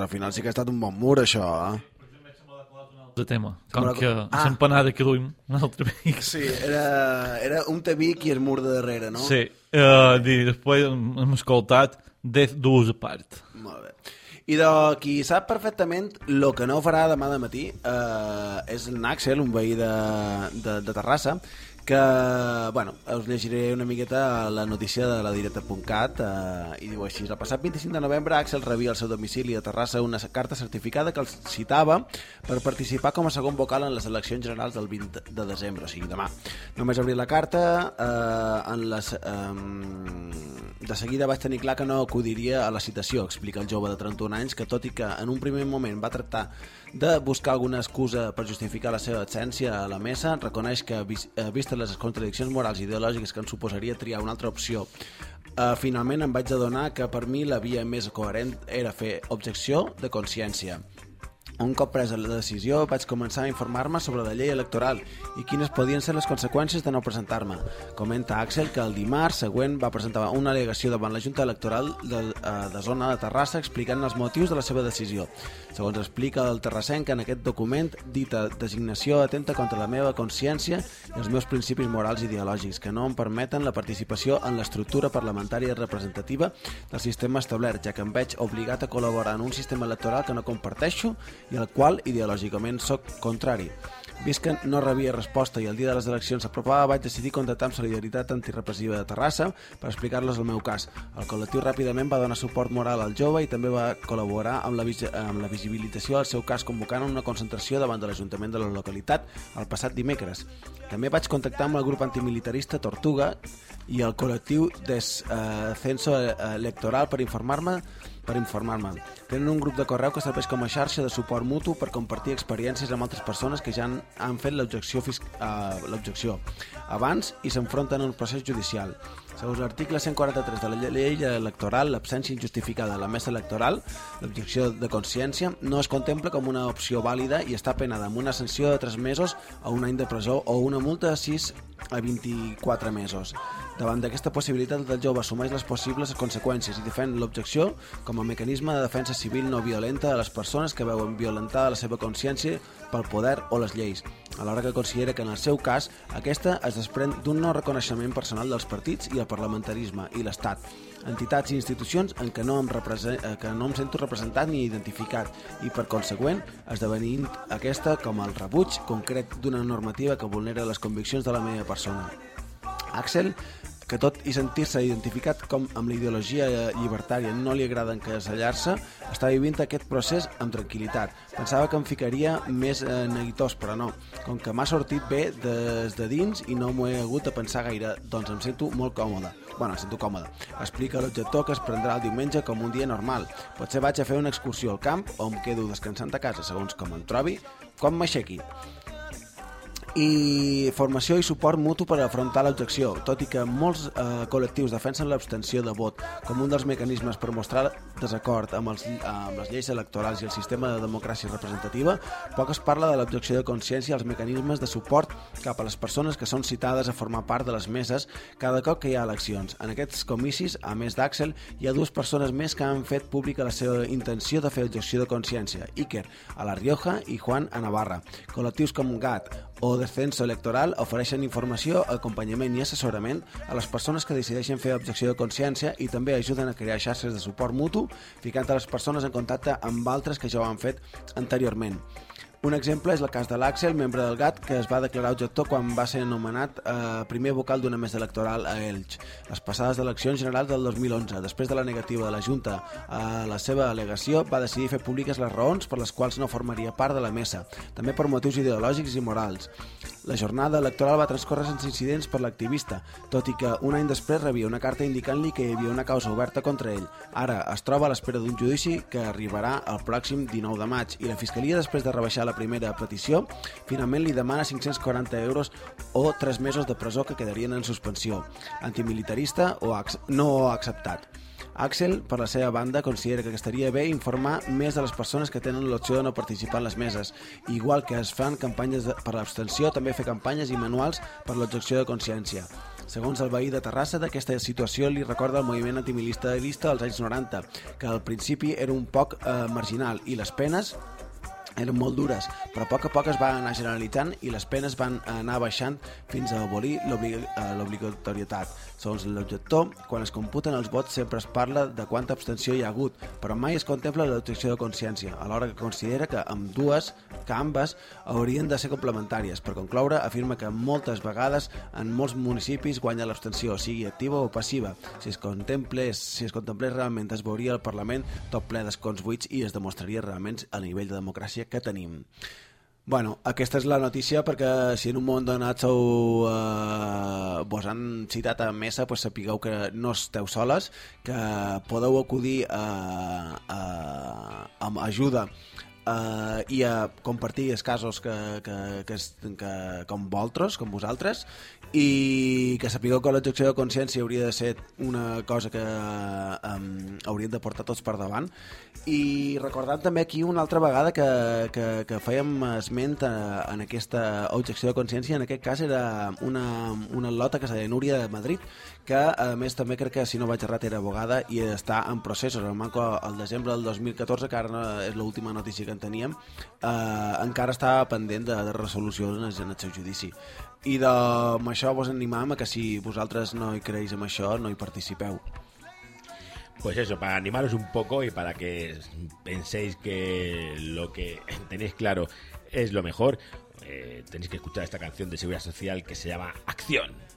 al final sí que ha estat un bon mur, això, eh? de tema. Com que Ah. l'empanada que duim un altre Vic. Sí, era, era un Tevic i el mur de darrere, no? Sí. Uh, I després hem hem escoltat Death dues a part. Molt bé. I de qui sap perfectament el que no farà demà de matí eh, és el Naxel, un veí de, de, de Terrassa, que, bueno, us llegiré una miqueta la notícia de la directa.cat eh, i diu així, el passat 25 de novembre Axel rebia al seu domicili a Terrassa una carta certificada que el citava per participar com a segon vocal en les eleccions generals del 20 de desembre, o sigui, demà. Només obrir la carta, eh, en les, eh, de seguida vaig tenir clar que no acudiria a la citació, explica el jove de 31 anys, que tot i que en un primer moment va tractar de buscar alguna excusa per justificar la seva absència a la mesa, reconeix que, eh, vistes les contradiccions morals i ideològiques que ens suposaria triar una altra opció, eh, finalment em vaig adonar que per mi la via més coherent era fer objecció de consciència. Un cop presa la decisió, vaig començar a informar-me sobre la llei electoral i quines podien ser les conseqüències de no presentar-me. Comenta Axel que el dimarts següent va presentar una al·legació davant la Junta Electoral de, eh, de zona de Terrassa explicant els motius de la seva decisió. Segons explica el terrassenc, en aquest document, dita designació atenta contra la meva consciència i els meus principis morals i ideològics, que no em permeten la participació en l'estructura parlamentària representativa del sistema establert, ja que em veig obligat a col·laborar en un sistema electoral que no comparteixo i al qual ideològicament sóc contrari. Vist que no rebia resposta i el dia de les eleccions s'apropava, vaig decidir contactar amb Solidaritat Antirepressiva de Terrassa per explicar-los el meu cas. El col·lectiu ràpidament va donar suport moral al jove i també va col·laborar amb la, amb la visibilització del seu cas convocant una concentració davant de l'Ajuntament de la localitat el passat dimecres. També vaig contactar amb el grup antimilitarista Tortuga i el col·lectiu Descenso Electoral per informar-me per informar-me. Tenen un grup de correu que serveix com a xarxa de suport mutu per compartir experiències amb altres persones que ja han, han fet l'objecció eh, abans i s'enfronten a un procés judicial. Segons l'article 143 de la llei electoral, l'absència injustificada de la mesa electoral, l'objecció de consciència, no es contempla com una opció vàlida i està penada amb una sanció de 3 mesos a un any de presó o una multa de 6 a 24 mesos. Davant d'aquesta possibilitat, el jove assumeix les possibles conseqüències i defèn l'objecció com a mecanisme de defensa civil no violenta a les persones que veuen violentada la seva consciència pel poder o les lleis, alhora que considera que en el seu cas aquesta es desprèn d'un no reconeixement personal dels partits i el parlamentarisme i l'Estat, entitats i institucions en què no em, eh, que no em sento representat ni identificat i per conseqüent esdevenint aquesta com el rebuig concret d'una normativa que vulnera les conviccions de la meva persona. Axel, que tot i sentir-se identificat com amb la ideologia llibertària no li agrada encasellar-se, està vivint aquest procés amb tranquil·litat. Pensava que em ficaria més eh, neguitós, però no. Com que m'ha sortit bé des de dins i no m'ho he hagut de pensar gaire, doncs em sento molt còmode. Bueno, em sento còmode. Explica l'objector que es prendrà el diumenge com un dia normal. Potser vaig a fer una excursió al camp o em quedo descansant a casa, segons com em trobi, quan m'aixequi i formació i suport mutu per afrontar l'objecció, tot i que molts eh, col·lectius defensen l'abstenció de vot com un dels mecanismes per mostrar desacord amb, els, amb les lleis electorals i el sistema de democràcia representativa, poc es parla de l'objecció de consciència i els mecanismes de suport cap a les persones que són citades a formar part de les meses cada cop que hi ha eleccions. En aquests comicis, a més d'Àxel, hi ha dues persones més que han fet pública la seva intenció de fer objecció de consciència, Iker a La Rioja i Juan a Navarra. Col·lectius com GAT o Descenso Electoral ofereixen informació, acompanyament i assessorament a les persones que decideixen fer objecció de consciència i també ajuden a crear xarxes de suport mutu, ficant a les persones en contacte amb altres que ja ho han fet anteriorment. Un exemple és el cas de l'Àxel, membre del GAT, que es va declarar objector quan va ser anomenat eh, primer vocal d'una mesa electoral a Elx, les passades eleccions generals del 2011. Després de la negativa de la Junta a la seva al·legació, va decidir fer públiques les raons per les quals no formaria part de la mesa, també per motius ideològics i morals. La jornada electoral va transcorrer sense incidents per l'activista, tot i que un any després rebia una carta indicant-li que hi havia una causa oberta contra ell. Ara es troba a l'espera d'un judici que arribarà el pròxim 19 de maig i la Fiscalia, després de rebaixar la primera petició, finalment li demana 540 euros o 3 mesos de presó que quedarien en suspensió. Antimilitarista o no acceptat. Axel, per la seva banda, considera que estaria bé informar més de les persones que tenen l'opció de no participar en les meses. Igual que es fan campanyes de, per l'abstenció, també fer campanyes i manuals per l'objecció de consciència. Segons el veí de Terrassa, d'aquesta situació li recorda el moviment antimilitarista dels anys 90, que al principi era un poc eh, marginal i les penes eren molt dures, però a poc a poc es va anar generalitzant i les penes van anar baixant fins a abolir eh, l'obligatorietat. Segons l'objector, quan es computen els vots sempre es parla de quanta abstenció hi ha hagut, però mai es contempla l'objecció de consciència, alhora que considera que amb dues, que ambes, haurien de ser complementàries. Per concloure, afirma que moltes vegades en molts municipis guanya l'abstenció, sigui activa o passiva. Si es contemplés, si es contemplés realment, es veuria el Parlament tot ple d'escons buits i es demostraria realment el nivell de democràcia que tenim. Bueno, aquesta és la notícia perquè si en un moment donat sou, eh, vos han citat a mesa, pues sapigueu que no esteu soles, que podeu acudir a, a, amb ajuda eh, i a compartir els casos que, que, que, que, com vosaltres, com vosaltres, i que sapigueu que l'objecció de consciència hauria de ser una cosa que um, hauríem de portar tots per davant i recordant també aquí una altra vegada que, que, que fèiem esment a, en aquesta objecció de consciència en aquest cas era una, una lota que se deia Núria de Madrid que a més també crec que si no vaig errat era abogada i està en processos. El manco al desembre del 2014 que ara no és l'última notícia que en teníem eh, encara està pendent de, de resolució en el, en el seu judici. I de, amb això vos animam a que si vosaltres no hi creïs en això no hi participeu Pues eso, para animaros un poco y para que penséis que lo que tenéis claro es lo mejor, eh, tenéis que escuchar esta canción de seguridad social que se llama Acción.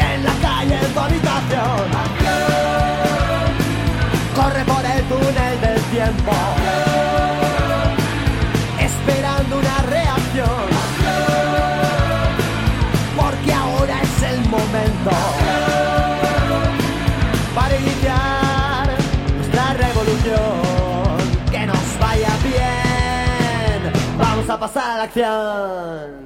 En la calle en tu habitación. Corre por el túnel del tiempo. Esperando una reacción. Porque ahora es el momento. Para iniciar nuestra revolución. Que nos vaya bien. Vamos a pasar a la acción.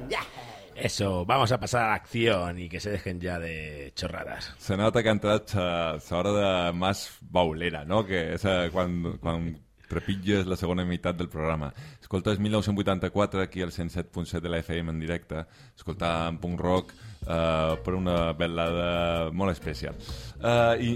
Eso, vamos a pasar a la acción y que se dejen ya de chorradas. Se nota que ha entrat a l'hora de Mas Baulera, no? Que és quan, quan trepitges la segona meitat del programa. Escolta, és 1984, aquí al 107.7 de la FM en directe, escoltàvem punk rock eh, per una velada molt especial. Eh, I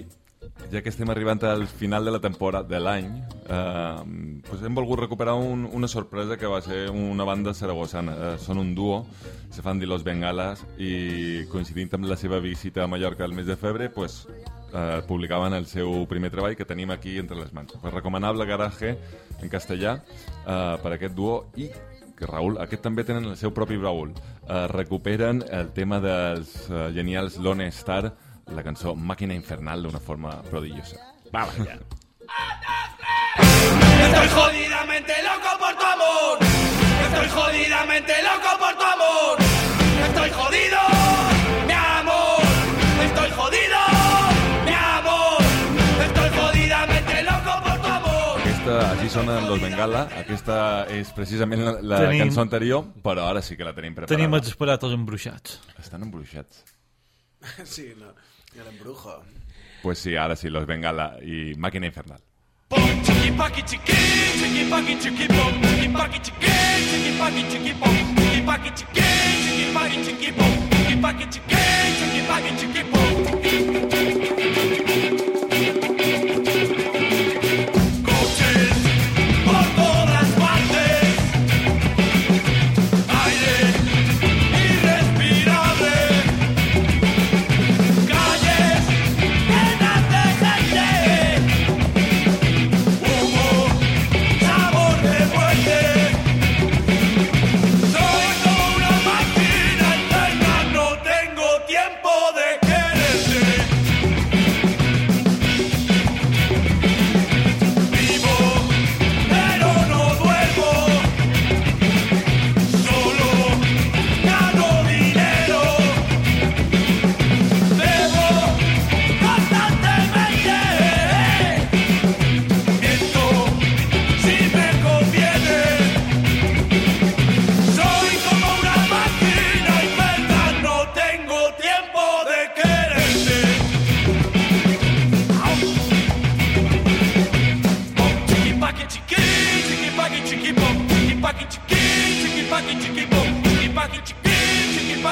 ja que estem arribant al final de la temporada de l'any, eh, pues hem volgut recuperar un, una sorpresa que va ser una banda saragossana. Eh, són un duo, se fan dir Los Bengalas, i coincidint amb la seva visita a Mallorca el mes de febrer, pues, eh, publicaven el seu primer treball que tenim aquí entre les mans. Pues recomanable Garaje en castellà eh, per aquest duo i que Raül, aquest també tenen el seu propi baúl. Eh, recuperen el tema dels eh, genials Lone Star, la cançó Màquina Infernal d'una forma prodigiosa. Va, ja. Estoy jodidamente loco por tu amor. Estoy jodidamente loco por tu amor. Estoy jodido, mi amor. Estoy jodido, mi amor. Estoy jodidamente loco por tu amor. Aquesta, així sonen Los Bengala. Aquesta és precisament la, la Tenim- cançó anterior, però ara sí que la tenim preparada. Tenim els esperatos embruixats. Estan embruixats. Sí, no. Pues sí, ahora sí, los Bengala y Máquina Infernal.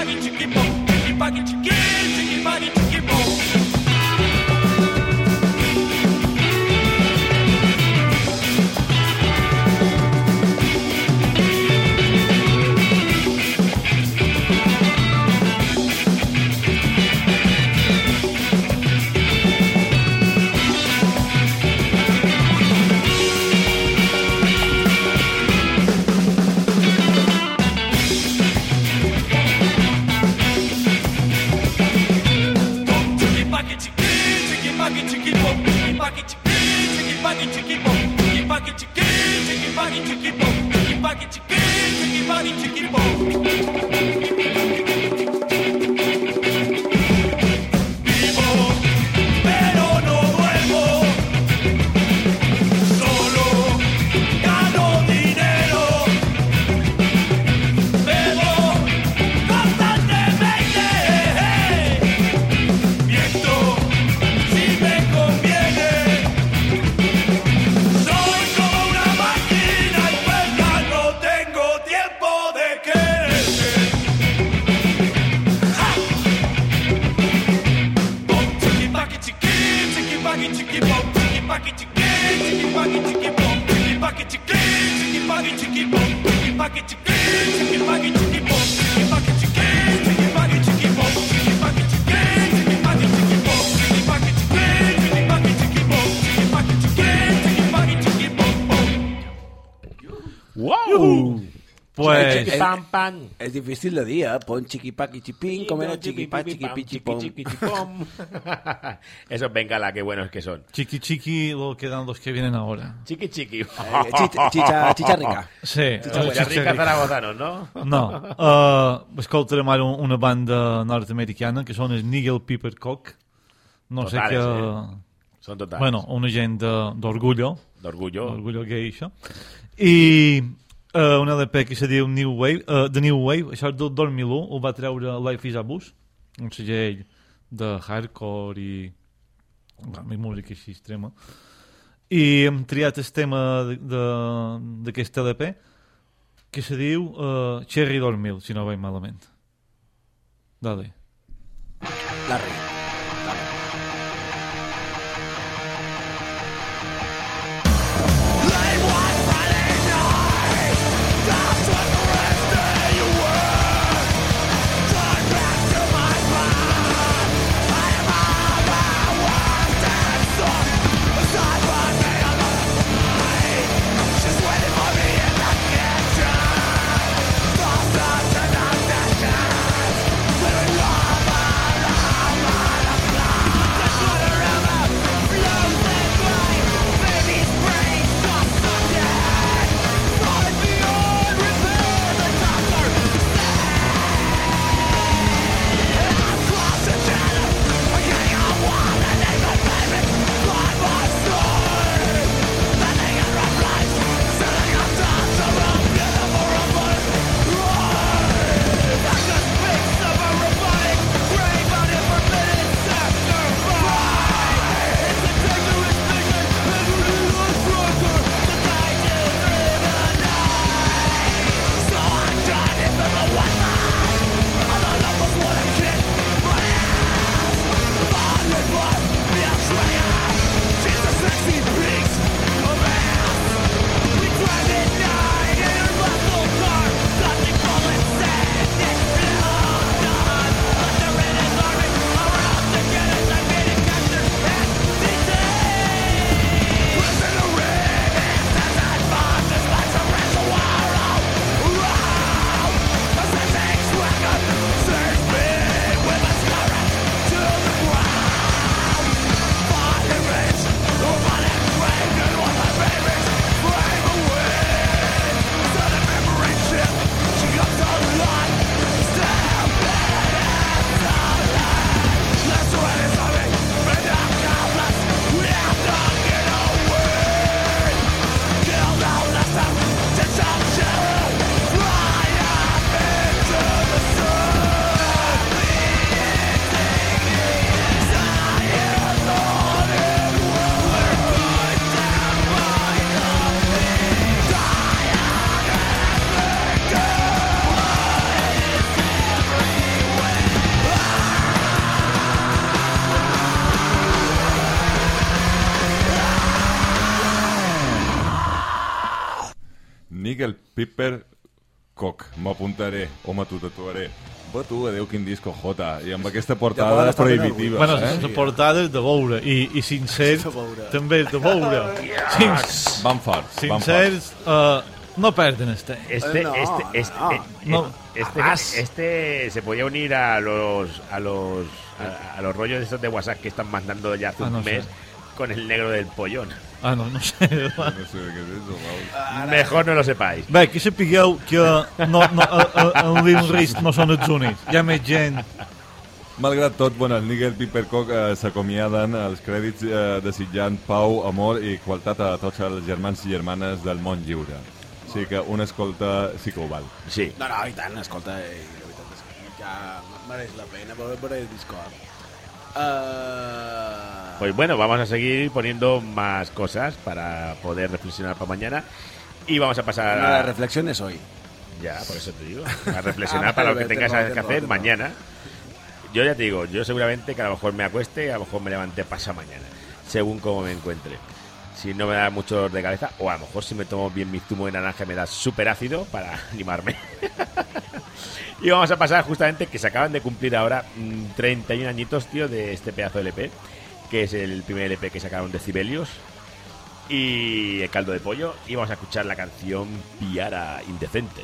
Chicky, chicky, pum, chicky, bagi chicky, chiqui chicky. chiqui. Pam. es difícil de eh? Pon chiquipaqui chipín, com era chiquipá, chiquipi, chipom. Chiquitipom. Esos bengala, qué buenos que son. Chiqui chiqui lo quedan los que vienen ahora. Chiqui chiqui. Eh, chicha- chicha- rica. Sí. Chicha rica zaragozanos, no? No. Uh, escoltarem ara un- una banda nord-americana que són els Nigel Peppercock. No sé què... eh? Són totals. Bueno, una gent de- d'orgullo. D'orgullo. D'orgullo gay, això. I uh, una LP que se diu New Wave, uh, The New Wave, això és del 2001, ho va treure Life is a Bus, un segell de hardcore i bueno, i música així extrema. I hem triat el tema d'aquest LP que se diu uh, Cherry 2000, si no vaig malament. Dale. Larry. M'apuntaré o m'ho tatuaré. Va tu, adéu, quin disco jota, i amb aquesta portada ben prohibitiva. Bueno, eh? la portada és de veure i, i sincers també és de veure. Sin- Van forts, van Sincers, uh, no perden este. Este, No, este, este, no. eh, No. este, Jamás. este se podía unir a los, a los, a, a los rollos estos de WhatsApp que están mandando ya hace Ah, un no sé. mes con el negro del pollón. Ah, no, no sé. No sé què és Raül. Mejor no lo sepáis. Bé, que sapigueu que no, no, el, el Lil Rist no són els únics. Hi ha més gent. Malgrat tot, bueno, el Nigel Pipercock eh, s'acomiaden els crèdits eh, desitjant pau, amor i qualitat a tots els germans i germanes del món lliure. O sigui que una escolta sí que ho val. Sí. No, no, i tant, escolta, eh, la veritat és que ja mereix la pena veure, veure el Discord. Uh... Pues bueno, vamos a seguir poniendo más cosas para poder reflexionar para mañana. Y vamos a pasar a... las reflexiones hoy. Ya, por eso te digo. A reflexionar Ah, para lo que tengas que hacer mañana. Yo ya te digo, yo seguramente que a lo mejor me acueste, a lo mejor me levante pasa mañana, según como me encuentre. Si no me da mucho dolor de cabeza, o a lo mejor si me tomo bien mi zumo de naranja me da súper ácido para animarme. Y vamos a pasar justamente que se acaban de cumplir ahora mm, 31 añitos, tío, de este pedazo de LP, que es el primer LP que sacaron de Cibelius y el caldo de pollo. Y vamos a escuchar la canción Piara Indecente.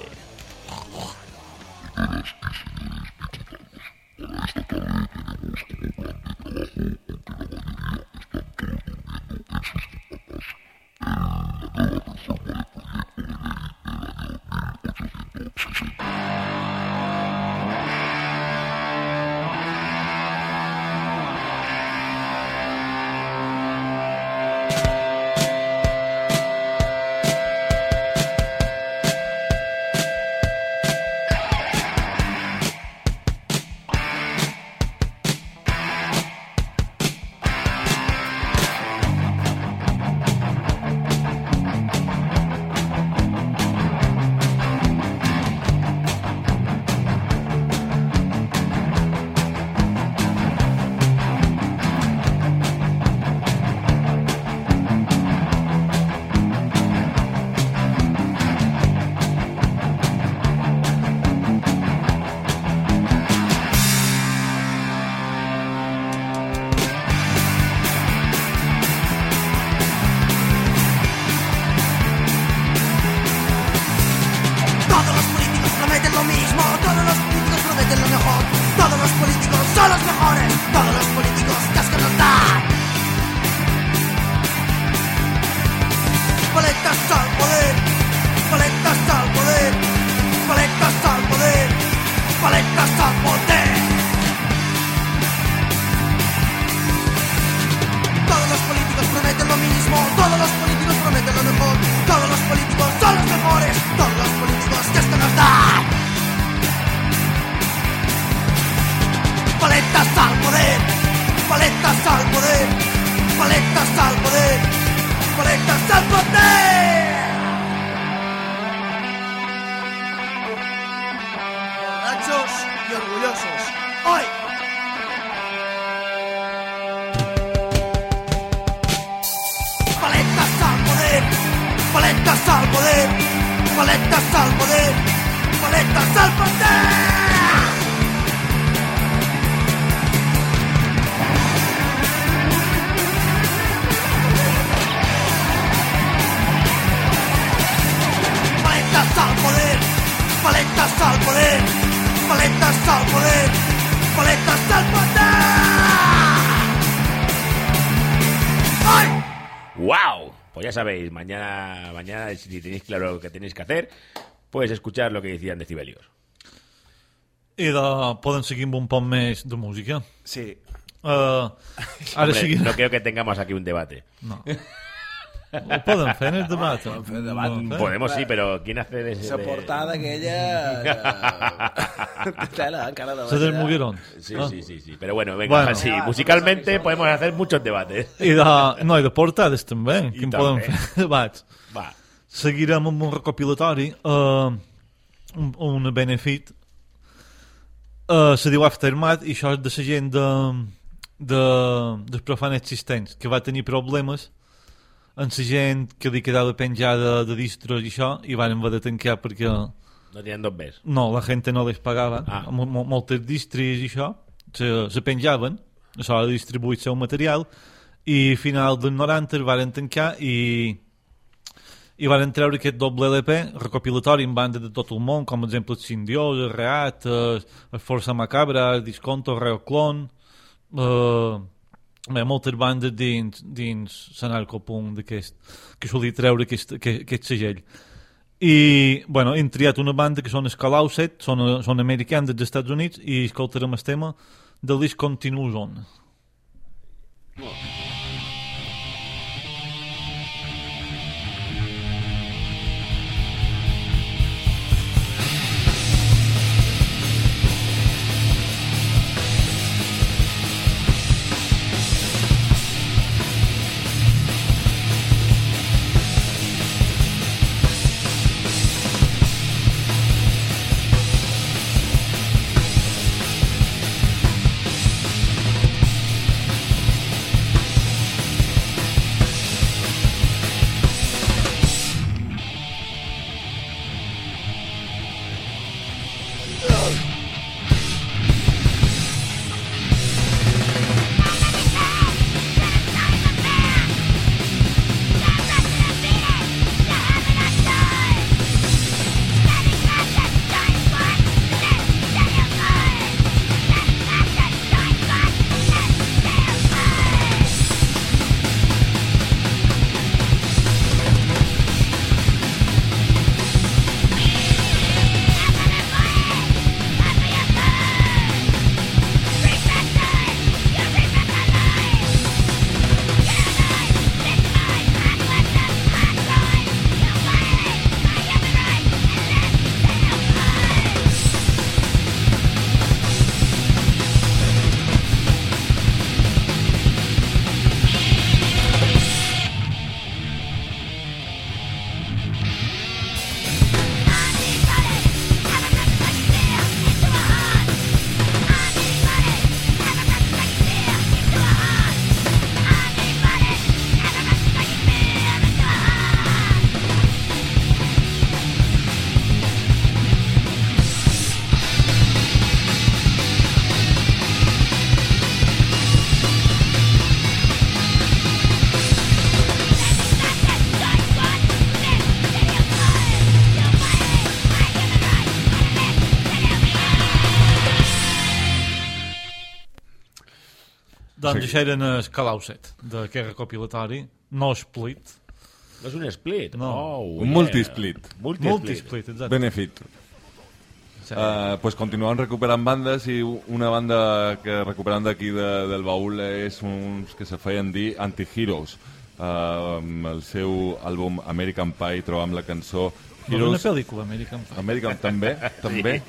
1860. Sabéis, mañana, mañana si tenéis claro lo que tenéis que hacer, pues escuchar lo que decían decibelios. I de, poden seguir amb un poc més de música. Sí. Uh, ara Hombre, seguim... No creo que tengamos aquí un debate. No. Ho poden fer en el debat? Poden fer debat. No, eh? Podemos sí, pero ¿quién hace de? La de- portada aquella... De... Tela, encara de Se del Muguerón. Sí, Ah. sí, sí, sí. Pero bueno, venga, Bueno. sí, musicalmente podemos hacer muchos debates. I de, no, i de portades també, I que en poden fer debats. Va. Seguirem amb un recopilatori, uh, un, un benefit, uh, se diu Aftermath, i això és de la gent de, de, dels profans existents, que va tenir problemes amb la gent que li quedava penjada de distros i això, i van haver de tancar perquè No tienen dos bes. no, la gent no les pagava. Ah. Mo- mo- Moltes distris i això se, se penjaven, això de distribuir el seu material, i a final dels 90 es varen tancar i i van treure aquest doble LP recopilatori en bandes de tot el món, com per exemple el Reat, Força Macabra, Disconto, Reoclon, eh, bé, moltes bandes dins, dins l'anarcopunk d'aquest, que solia treure aquest, aquest, aquest segell. I, bueno, hem triat una banda que són Scalauset, són, són americans dels Estats Units, i escoltarem el tema de l'Is Continues On. Paletas Doncs Sí. això era el calauset d'aquest recopilatori, no split. No és un split? No. Oh, Un multisplit. Multisplit. Multisplit, exacte. Benefit. Sí. Uh, pues continuem recuperant bandes i una banda que recuperant d'aquí de, del baúl és uns que se feien dir Anti-Heroes. Uh, amb el seu àlbum American Pie trobam la cançó No és una pel·lícula, American Pie. American també, també.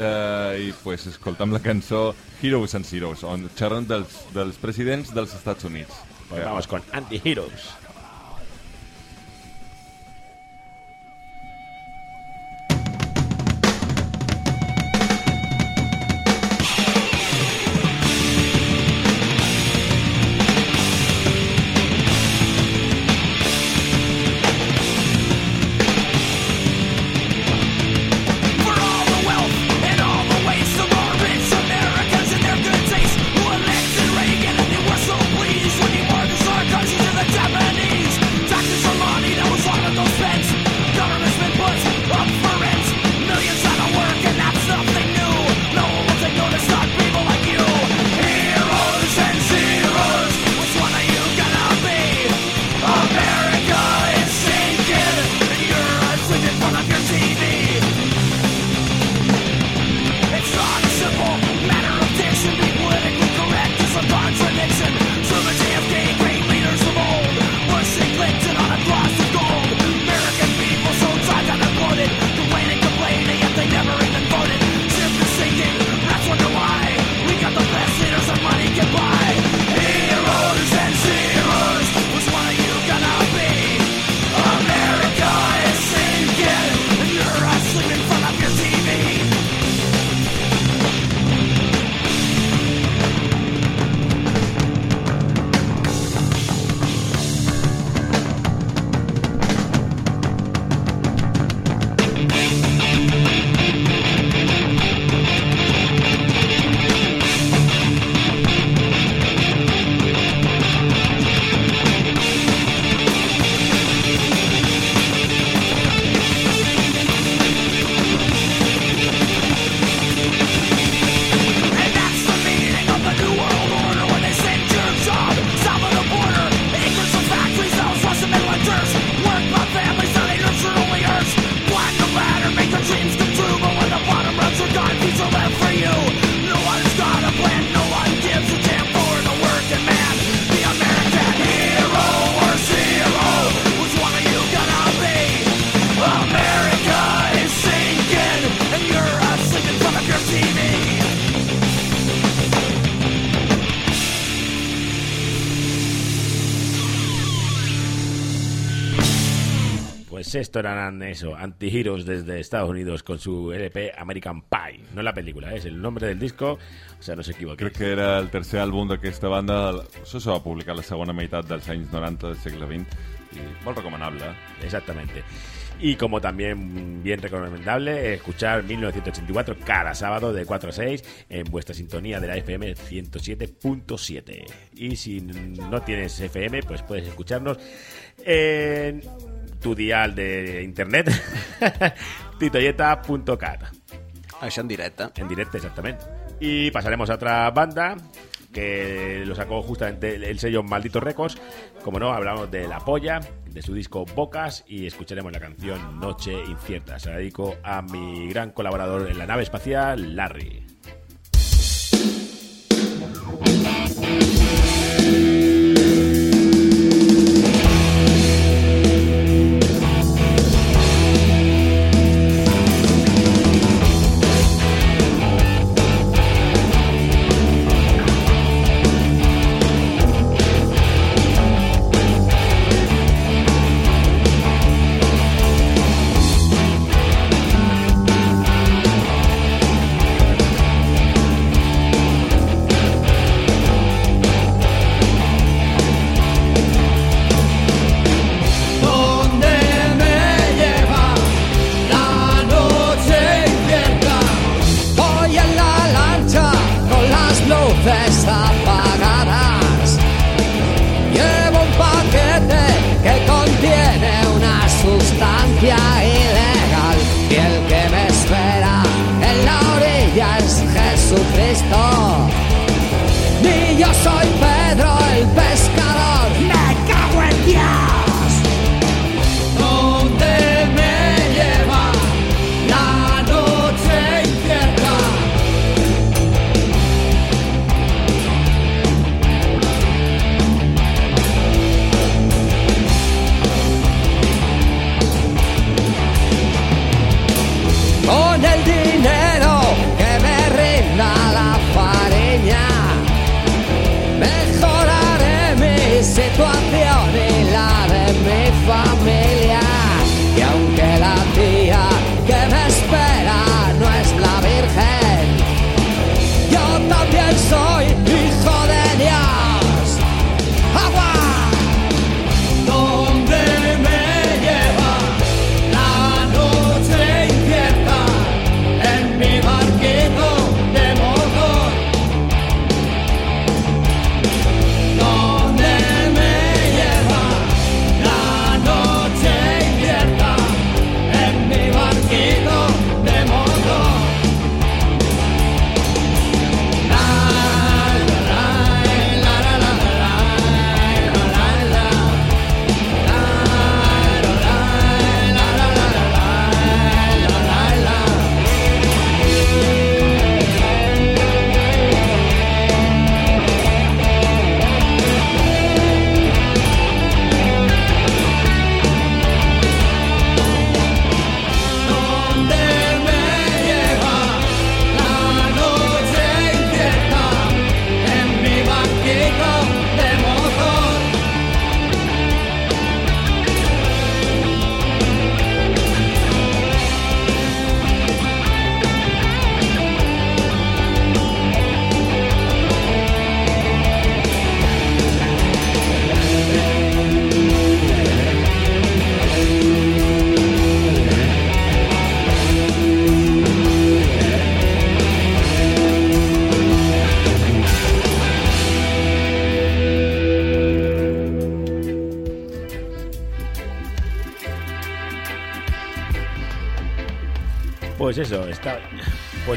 Uh, I pues escoltam la cançó Heroes and Heroes, on xerren dels, dels presidents dels Estats Units. Pues vamos con Anti-Heroes. Esto eran eso, Anti-Heroes desde Estados Unidos con su LP American Pie. No la película, es el nombre del disco, o sea, no se equivoqui. Crec que era el tercer àlbum d'aquesta banda. Això se va publicar la segona meitat dels anys 90 del segle XX i molt recomanable. Exactamente. Y como también bien recomendable, escuchar 1984 cada sábado de 4 a 6 en vuestra sintonía de la FM 107.7. Y si no tienes FM, pues puedes escucharnos en tu dial de internet, titoyeta.cat. Això en directe. En directo, exactamente. Y pasaremos a otra banda que lo sacó justamente el sello Maldito Records. Como no, hablamos de La Polla, de su disco Bocas y escucharemos la canción Noche Incierta. Se la dedico a mi gran colaborador en la nave espacial, Larry.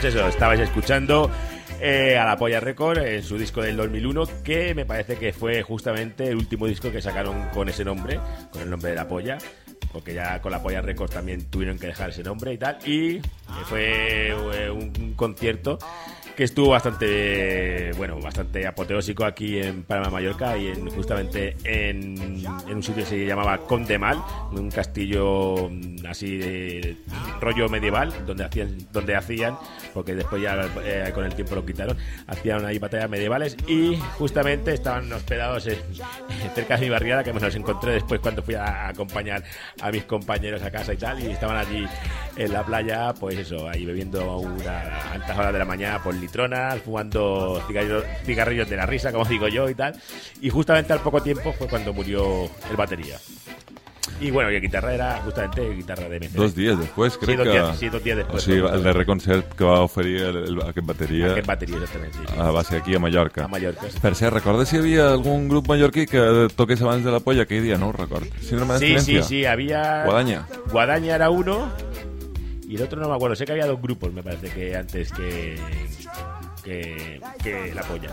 Eso, estabais escuchando eh, a la Polla Record en su disco del 2001, que me parece que fue justamente el último disco que sacaron con ese nombre, con el nombre de la Polla. Porque ya con la Polla Records también tuvieron que dejar ese nombre y tal. Y fue eh, un concierto que estuvo bastante bueno bastante apoteósico aquí en Palma de Mallorca y en, justamente en, en un sitio que se llamaba Condemal un castillo mm, así de rollo medieval donde hacían donde hacían porque después ya eh, con el tiempo lo quitaron hacían ahí batallas medievales y justamente estaban hospedados en- cerca de mi barriada que me los encontré después cuando fui a, acompañar a mis compañeros a casa y tal y estaban allí en la playa pues eso ahí bebiendo a una altas horas de la mañana por litronas fumando cigarrillos, cigarrillos de la risa como digo yo y tal y justamente al poco tiempo fue cuando murió el batería y bueno y el guitarra era justamente guitarra de MC Dos dies després, Sí, crec dos que... dies- sí, dos dies després. O sigui, el darrer concert que va oferir el, el, aquest bateria... Aquest bateria, exactament, sí, sí. va ser aquí a Mallorca. A Mallorca, sí. Per cert, recorda si hi havia algun grup mallorquí que toqués abans de la polla aquell dia? No ho record. Síndrome Sí, sí, sí, había. Guadaña. Guadaña era uno y el otro no me acuerdo. Sé que había dos grupos, me parece que antes que. que, que la polla.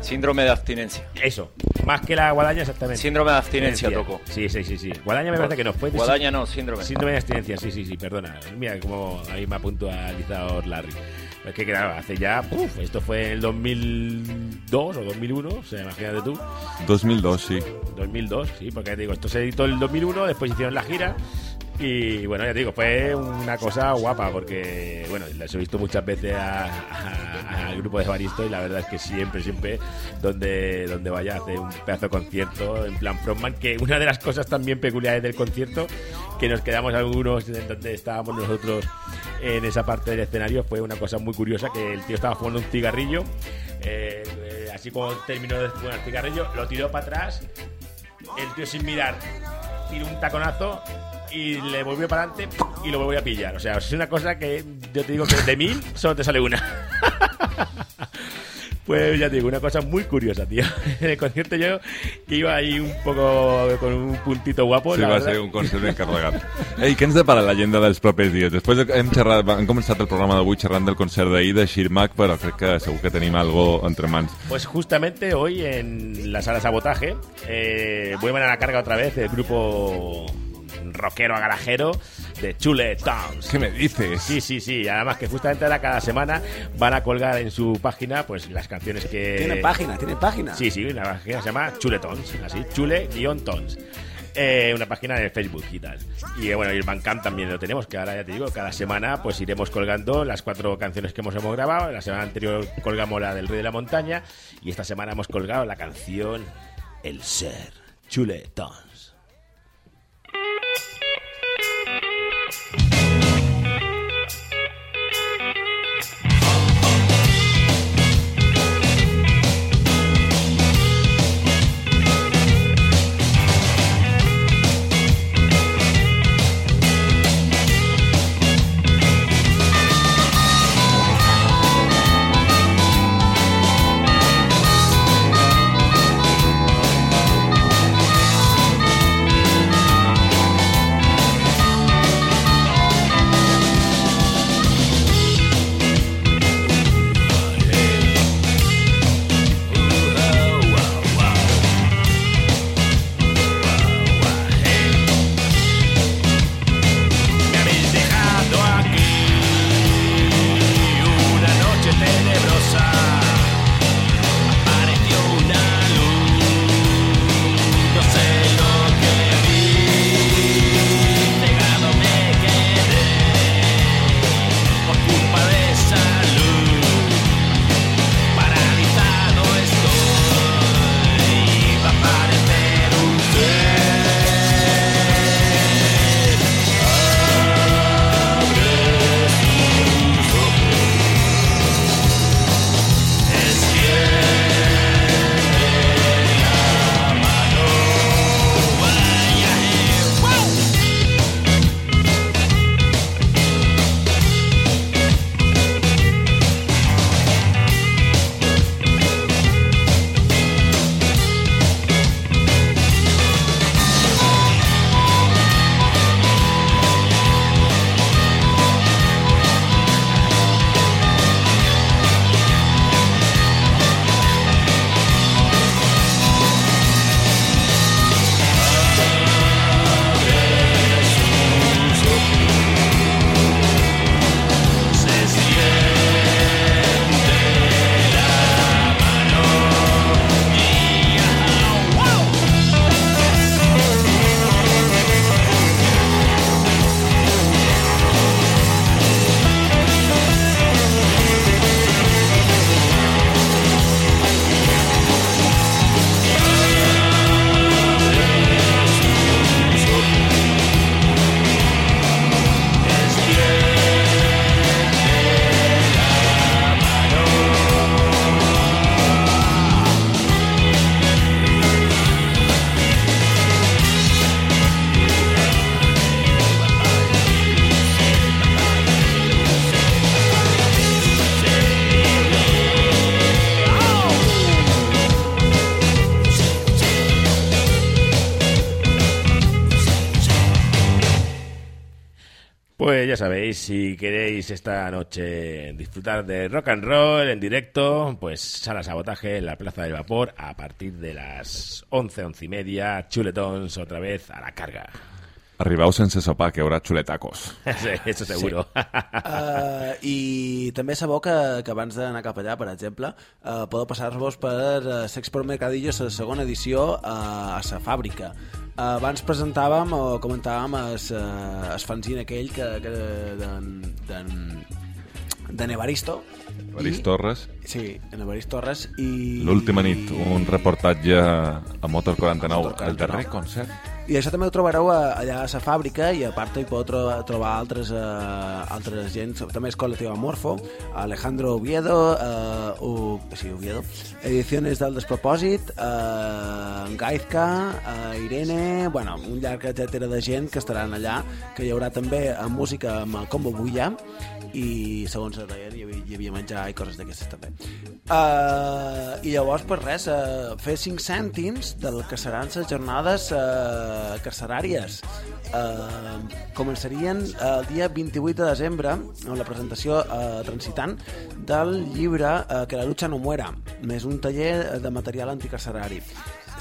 Síndrome de abstinencia. Eso, más que la guadaña, exactamente. Síndrome de abstinencia toco. Sí, sí, sí, sí. Guadaña me parece que no fue. Guadaña no, síndrome. Síndrome de abstinencia, sí, sí, sí, perdona. Mira cómo ahí me ha puntualizado Larry. Es que claro, hace ya, uf, esto fue en el 2002 o 2001, o sea, imagínate tú. 2002, sí. 2002, sí, porque ya te digo, esto se editó en el 2001, después hicieron la gira y bueno, ya te digo, fue una cosa guapa porque, bueno, las he visto muchas veces al grupo de Baristo y la verdad es que siempre, siempre, donde, donde vaya, hace un pedazo de concierto en plan frontman, que una de las cosas también peculiares del concierto, que nos quedamos algunos en donde estábamos nosotros en esa parte del escenario, fue una cosa muy curiosa, que el tío estaba fumando un cigarrillo, eh, así como terminó de fumar el cigarrillo, lo tiró para atrás, el tío sin mirar tiró un taconazo y le volvió para adelante y lo volvió a pillar. O sea, es una cosa que yo te digo que de mil solo te sale una. Pues ya te digo, una cosa muy curiosa, tío. En el concierto yo que iba ahí un poco con un puntito guapo. Sí, la va verdad. ser un concert ben carregat. Ei, què ens depara l'agenda dels propers dies? Després de- hem, xerrat, hem començat el programa d'avui xerrant del concert d'ahir de Shirmac, però crec que segur que tenim algo entre mans. Pues justamente hoy en la sala sabotaje eh, vuelven a la carga otra vez el grupo rockero a garajero de Chule Towns. ¿Qué me dices? Sí, sí, sí. Además que justamente ahora cada semana van a colgar en su página pues las canciones que... Tiene página, tiene página. Sí, sí, la página se llama Chule Tons, así, Chule-Tons. Eh, una página de Facebook y tal. Y eh, bueno, y el Bandcamp también lo tenemos, que ahora ya te digo, cada semana pues iremos colgando las cuatro canciones que hemos, hemos grabado. La semana anterior colgamos la del Rey de la Montaña y esta semana hemos colgado la canción El Ser, Chule Si queréis esta noche disfrutar de rock and roll en directo, pues sala sabotaje en la Plaza del Vapor a partir de las 11, 11 y media, chuletons otra vez a la carga. Arribeu sense sopar, que hi haurà xuletacos. Sí, eso seguro. Uh, I també sabeu que, que abans d'anar cap allà, per exemple, uh, podeu passar-vos per uh, Sexport Mercadillo, la segona edició uh, a la fàbrica. Uh, abans presentàvem o comentàvem es, uh, es fanzine aquell que, que d'en de Nevaristo. Evarist Torres. Sí, en Evarist Torres i... L'última nit, un reportatge a Motor 49, el darrer concert. I això també ho trobareu allà a la fàbrica i a part hi podeu trobar, altres, uh, altres gent, també és col·lectiu Amorfo, Alejandro Oviedo, uh, o, sí, Oviedo, Ediciones del Despropòsit, uh, Gaizka, uh, Irene, bueno, un llarg etcètera de gent que estaran allà, que hi haurà també música amb Combo Bulla i segons el deien hi havia, hi havia menjar i coses d'aquestes també. Uh, i llavors per res uh, fer 5 cèntims del que seran les jornades uh, carceràries. Uh, començarien el dia 28 de desembre amb la presentació uh, transitant del llibre uh, Que la lucha no muera més un taller de material anticarcerari.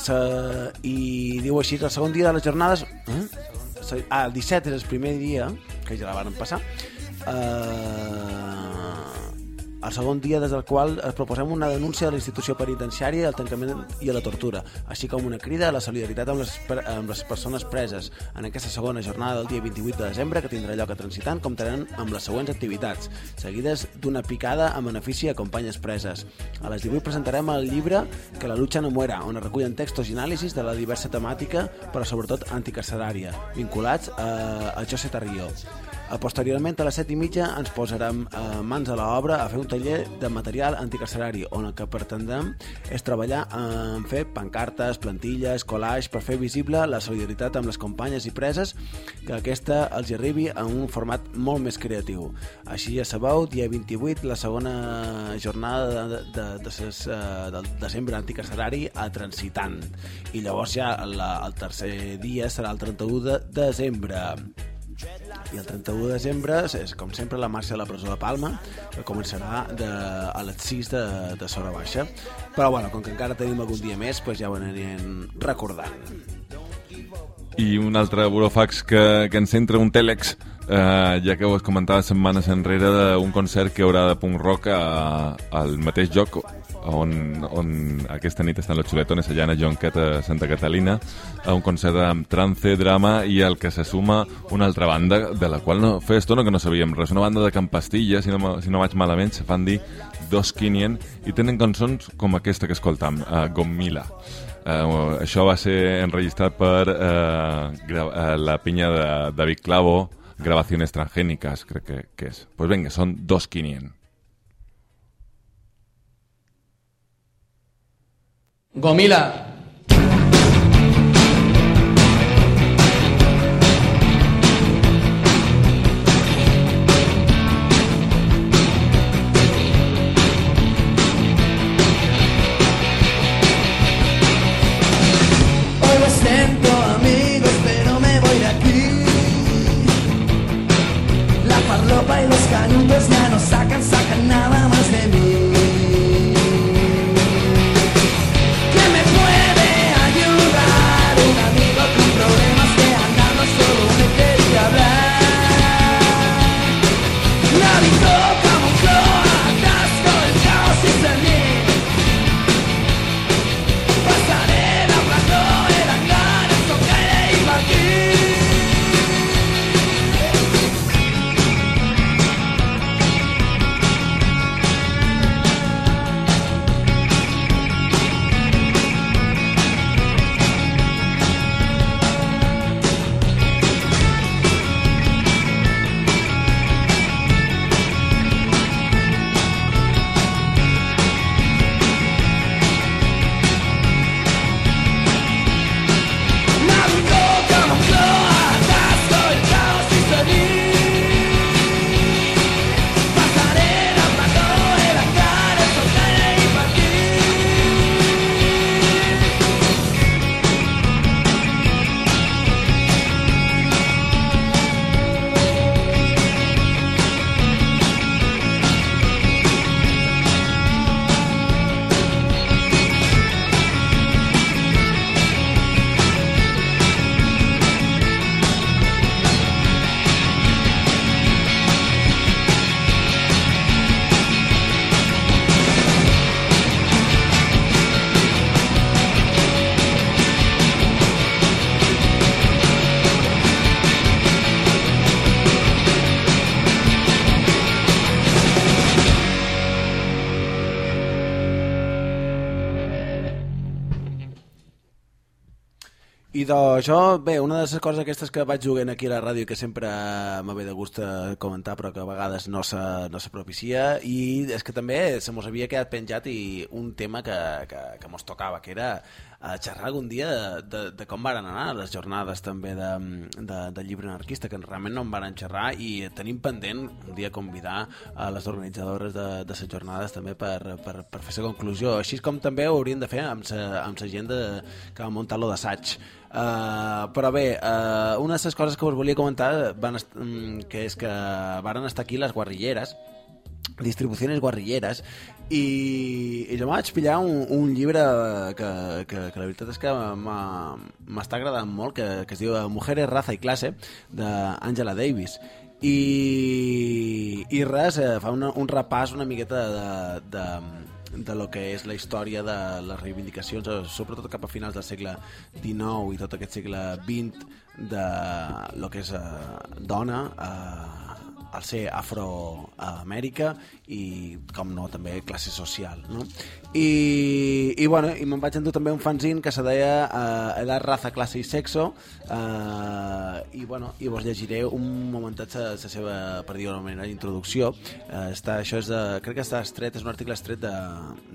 Sa, i diu així que el segon dia de les jornades eh? ah, el 17 és el primer dia que ja la van passar eh, el segon dia des del qual es proposem una denúncia de la institució penitenciària al tancament i a la tortura, així com una crida a la solidaritat amb les, amb les persones preses. En aquesta segona jornada del dia 28 de desembre, que tindrà lloc a Transitant, comptaran amb les següents activitats, seguides d'una picada en benefici a companyes preses. A les 18 presentarem el llibre Que la lucha no muera, on es recullen textos i anàlisis de la diversa temàtica, però sobretot anticarcerària, vinculats a, a José Tarrió. Posteriorment, a les set i mitja, ens posarem eh, mans a l'obra a fer un taller de material anticarcerari, on el que pretendrem és treballar en fer pancartes, plantilles, collage, per fer visible la solidaritat amb les companyes i preses, que aquesta els arribi en un format molt més creatiu. Així ja sabeu, dia 28, la segona jornada de, de, de ses, eh, del desembre anticarcerari a Transitant. I llavors ja la, el tercer dia serà el 31 de desembre. I el 31 de desembre és, com sempre, la marxa a la presó de Palma, que començarà de, a les 6 de, de Sora Baixa. Però, bueno, com que encara tenim algun dia més, pues ja ho anirem recordant. I un altre burofax que, que ens entra un tèlex, eh, ja que ho es comentava setmanes enrere, d'un concert que haurà de punk rock a, al mateix lloc on, on aquesta nit estan los xuletones allà a Jonquet a Santa Catalina a un concert amb trance, drama i el que se suma una altra banda de la qual no, feia estona que no sabíem res, una banda de Campastilla, si no, si no vaig malament se fan dir Dos Kinien i tenen cançons com aquesta que escoltam, uh, Gommila Uh, això va ser enregistrat per uh, la pinya de David Clavo, Grabaciones Transgénicas, crec que, que és. Pues venga, són dos 500. Gomila. Coses aquestes que vaig jugant aquí a la ràdio que sempre m'ha ve de gust eh, comentar però que a vegades no se, no se propicia i és que també se mos havia quedat penjat i un tema que, que, que mos tocava, que era a xerrar algun dia de, de, de com varen anar les jornades també de, de, de llibre anarquista, que realment no en van xerrar i tenim pendent un dia convidar a les organitzadores de, de les jornades també per, per, per fer la conclusió, així com també ho haurien de fer amb la amb sa gent de, que va muntar lo d'assaig. Uh, però bé, uh, una de les coses que us volia comentar van mm, que és que varen estar aquí les guerrilleres distribuciones guerrilleres i, i jo vaig pillar un, un llibre que, que, que la veritat és que m'està agradant molt que, que es diu Mujeres, raza i classe d'Angela Davis. I, i res, eh, fa una, un repàs una miqueta de, de, de lo que és la història de les reivindicacions, eh, sobretot cap a finals del segle XIX i tot aquest segle XX de lo que és eh, dona eh, al ser afroamèrica i, com no, també classe social, no? I, i, bueno, i me'n vaig endur també un fanzine que se deia uh, Edat, raza, classe i sexo uh, i, bueno, i vos llegiré un momentet la seva, per dir-ho manera, introducció. Uh, està, això és de, crec que està estret, és un article estret de,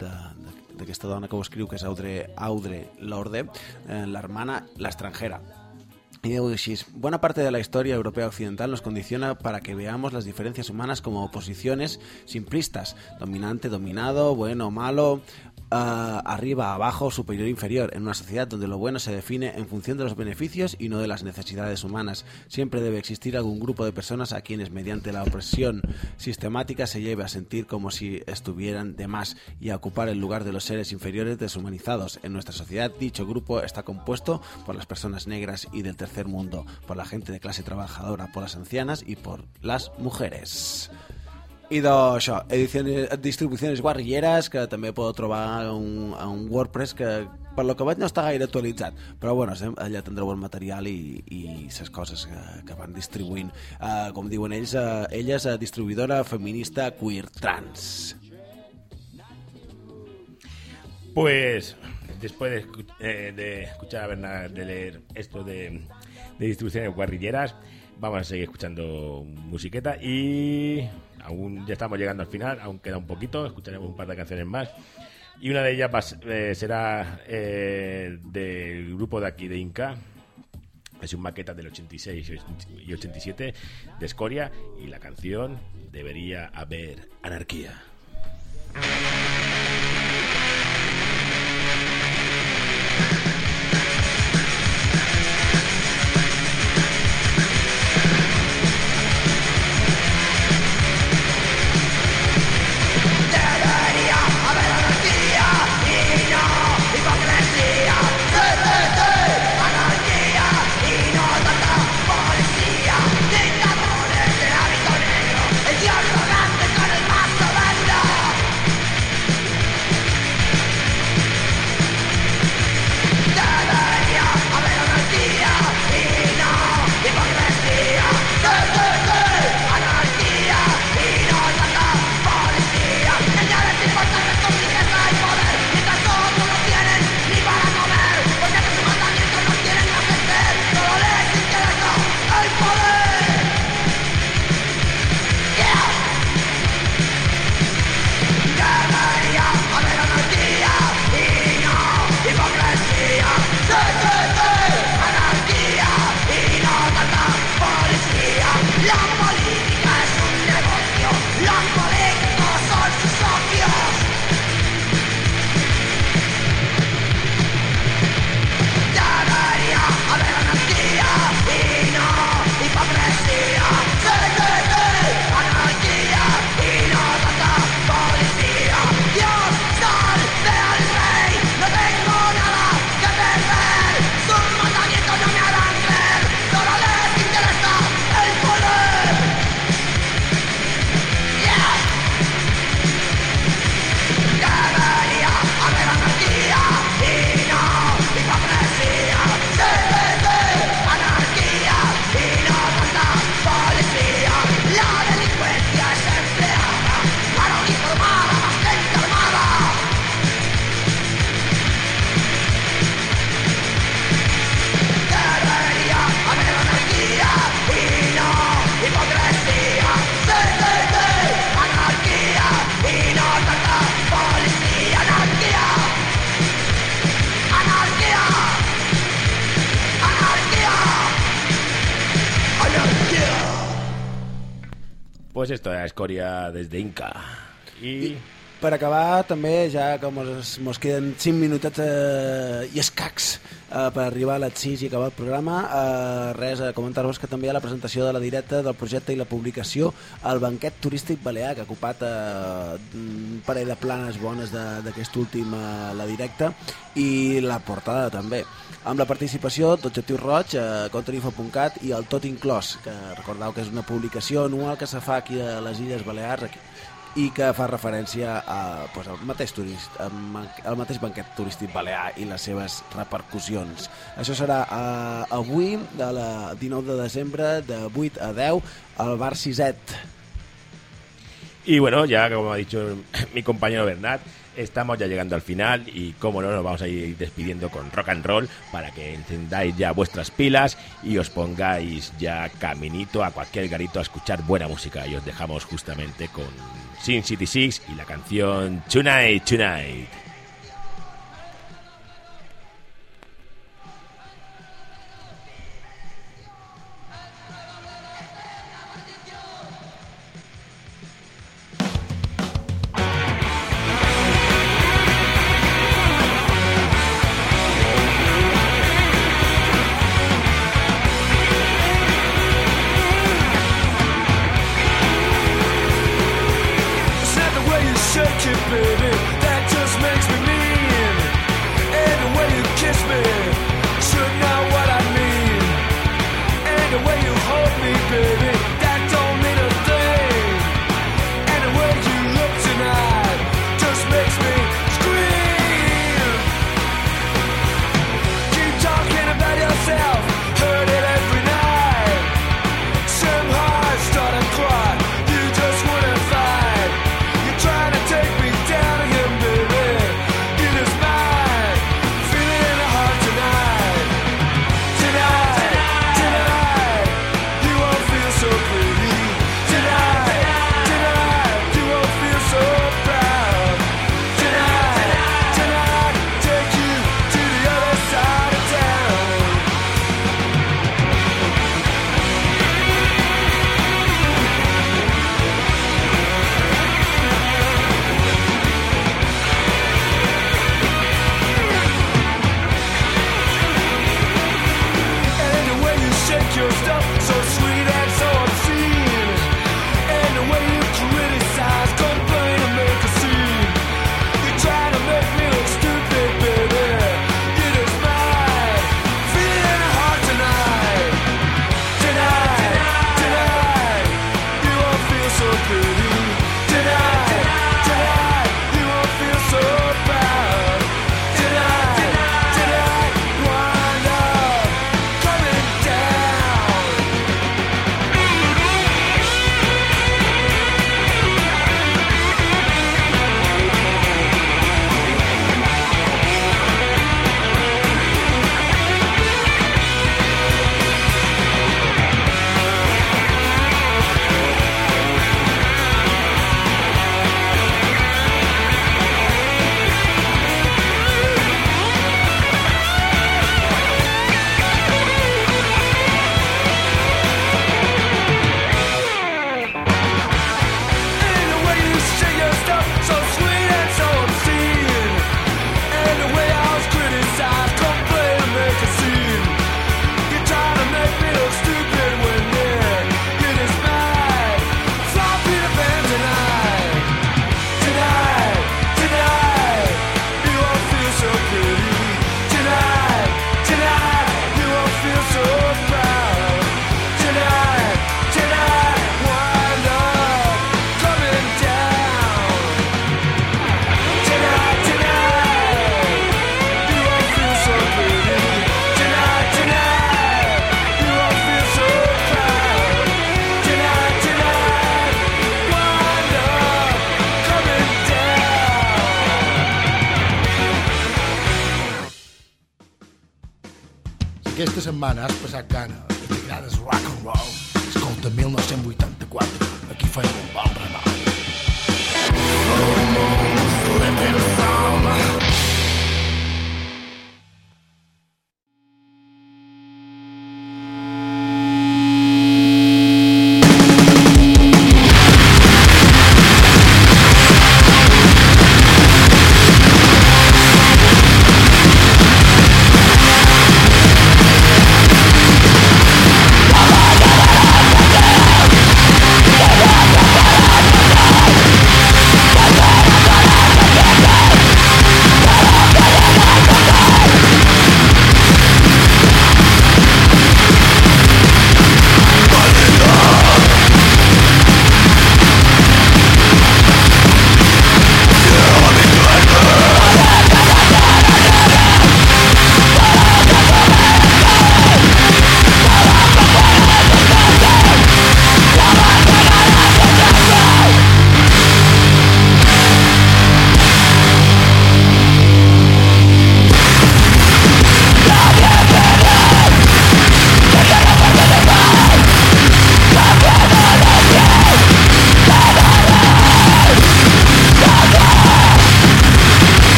de, de d'aquesta dona que ho escriu, que és Audre, Audre Lorde, eh, la hermana, la extranjera. Y buena parte de la historia europea occidental nos condiciona para que veamos las diferencias humanas como oposiciones simplistas, dominante, dominado, bueno, malo, ah, arriba, abajo, superior, inferior, en una sociedad donde lo bueno se define en función de los beneficios y no de las necesidades humanas. Siempre debe existir algún grupo de personas a quienes mediante la opresión sistemática se lleve a sentir como si estuvieran de más y a ocupar el lugar de los seres inferiores deshumanizados. En nuestra sociedad dicho grupo está compuesto por las personas negras y del tercer mundo, por la gente de clase trabajadora, por las ancianas y por las mujeres. I d'això, distribucions guerrilleres, que també podeu trobar un, un WordPress que per lo que veig no està gaire actualitzat, però bueno, allà tindreu el material i, i les coses que, que van distribuint. Uh, com diuen ells, uh, ella és uh, distribuïdora feminista queer trans. Pues después de, eh, de escuchar a Bernard de leer esto de, de distribuciones guerrilleras, vamos a seguir escuchando musiqueta y aún ya estamos llegando al final, aún queda un poquito, escucharemos un par de canciones más. Y una de ellas va eh, será eh, del grupo de aquí de Inca, es un maqueta del 86 y 87 de Escoria y la canción debería haber anarquía. Pues esto, a Escoria desde Inca. Y... Per acabar, també, ja que mos, mos queden 5 minutets eh, i escacs eh, per arribar a les 6 i acabar el programa, eh, res, a comentar-vos que també hi ha la presentació de la directa del projecte i la publicació al banquet turístic balear, que ha ocupat eh, un parell de planes bones de- d'aquest últim eh, la directa, i la portada també amb la participació d'Objectiu Roig, eh, Contrainfo.cat i el Tot Inclòs, que recordeu que és una publicació anual que se fa aquí a les Illes Balears, aquí, i que fa referència a, pues, al, mateix turist, al mateix banquet turístic balear i les seves repercussions. Això serà eh, avui, de la 19 de desembre, de 8 a 10, al bar Siset. Y bueno, ya como ha dicho mi compañero Bernat, estamos ya llegando al final y como no nos vamos a ir despidiendo con rock and roll para que encendáis ya vuestras pilas y os pongáis ya caminito a cualquier garito a escuchar buena música y os dejamos justamente con Sin City Six y la canción Tonight Tonight. semanas.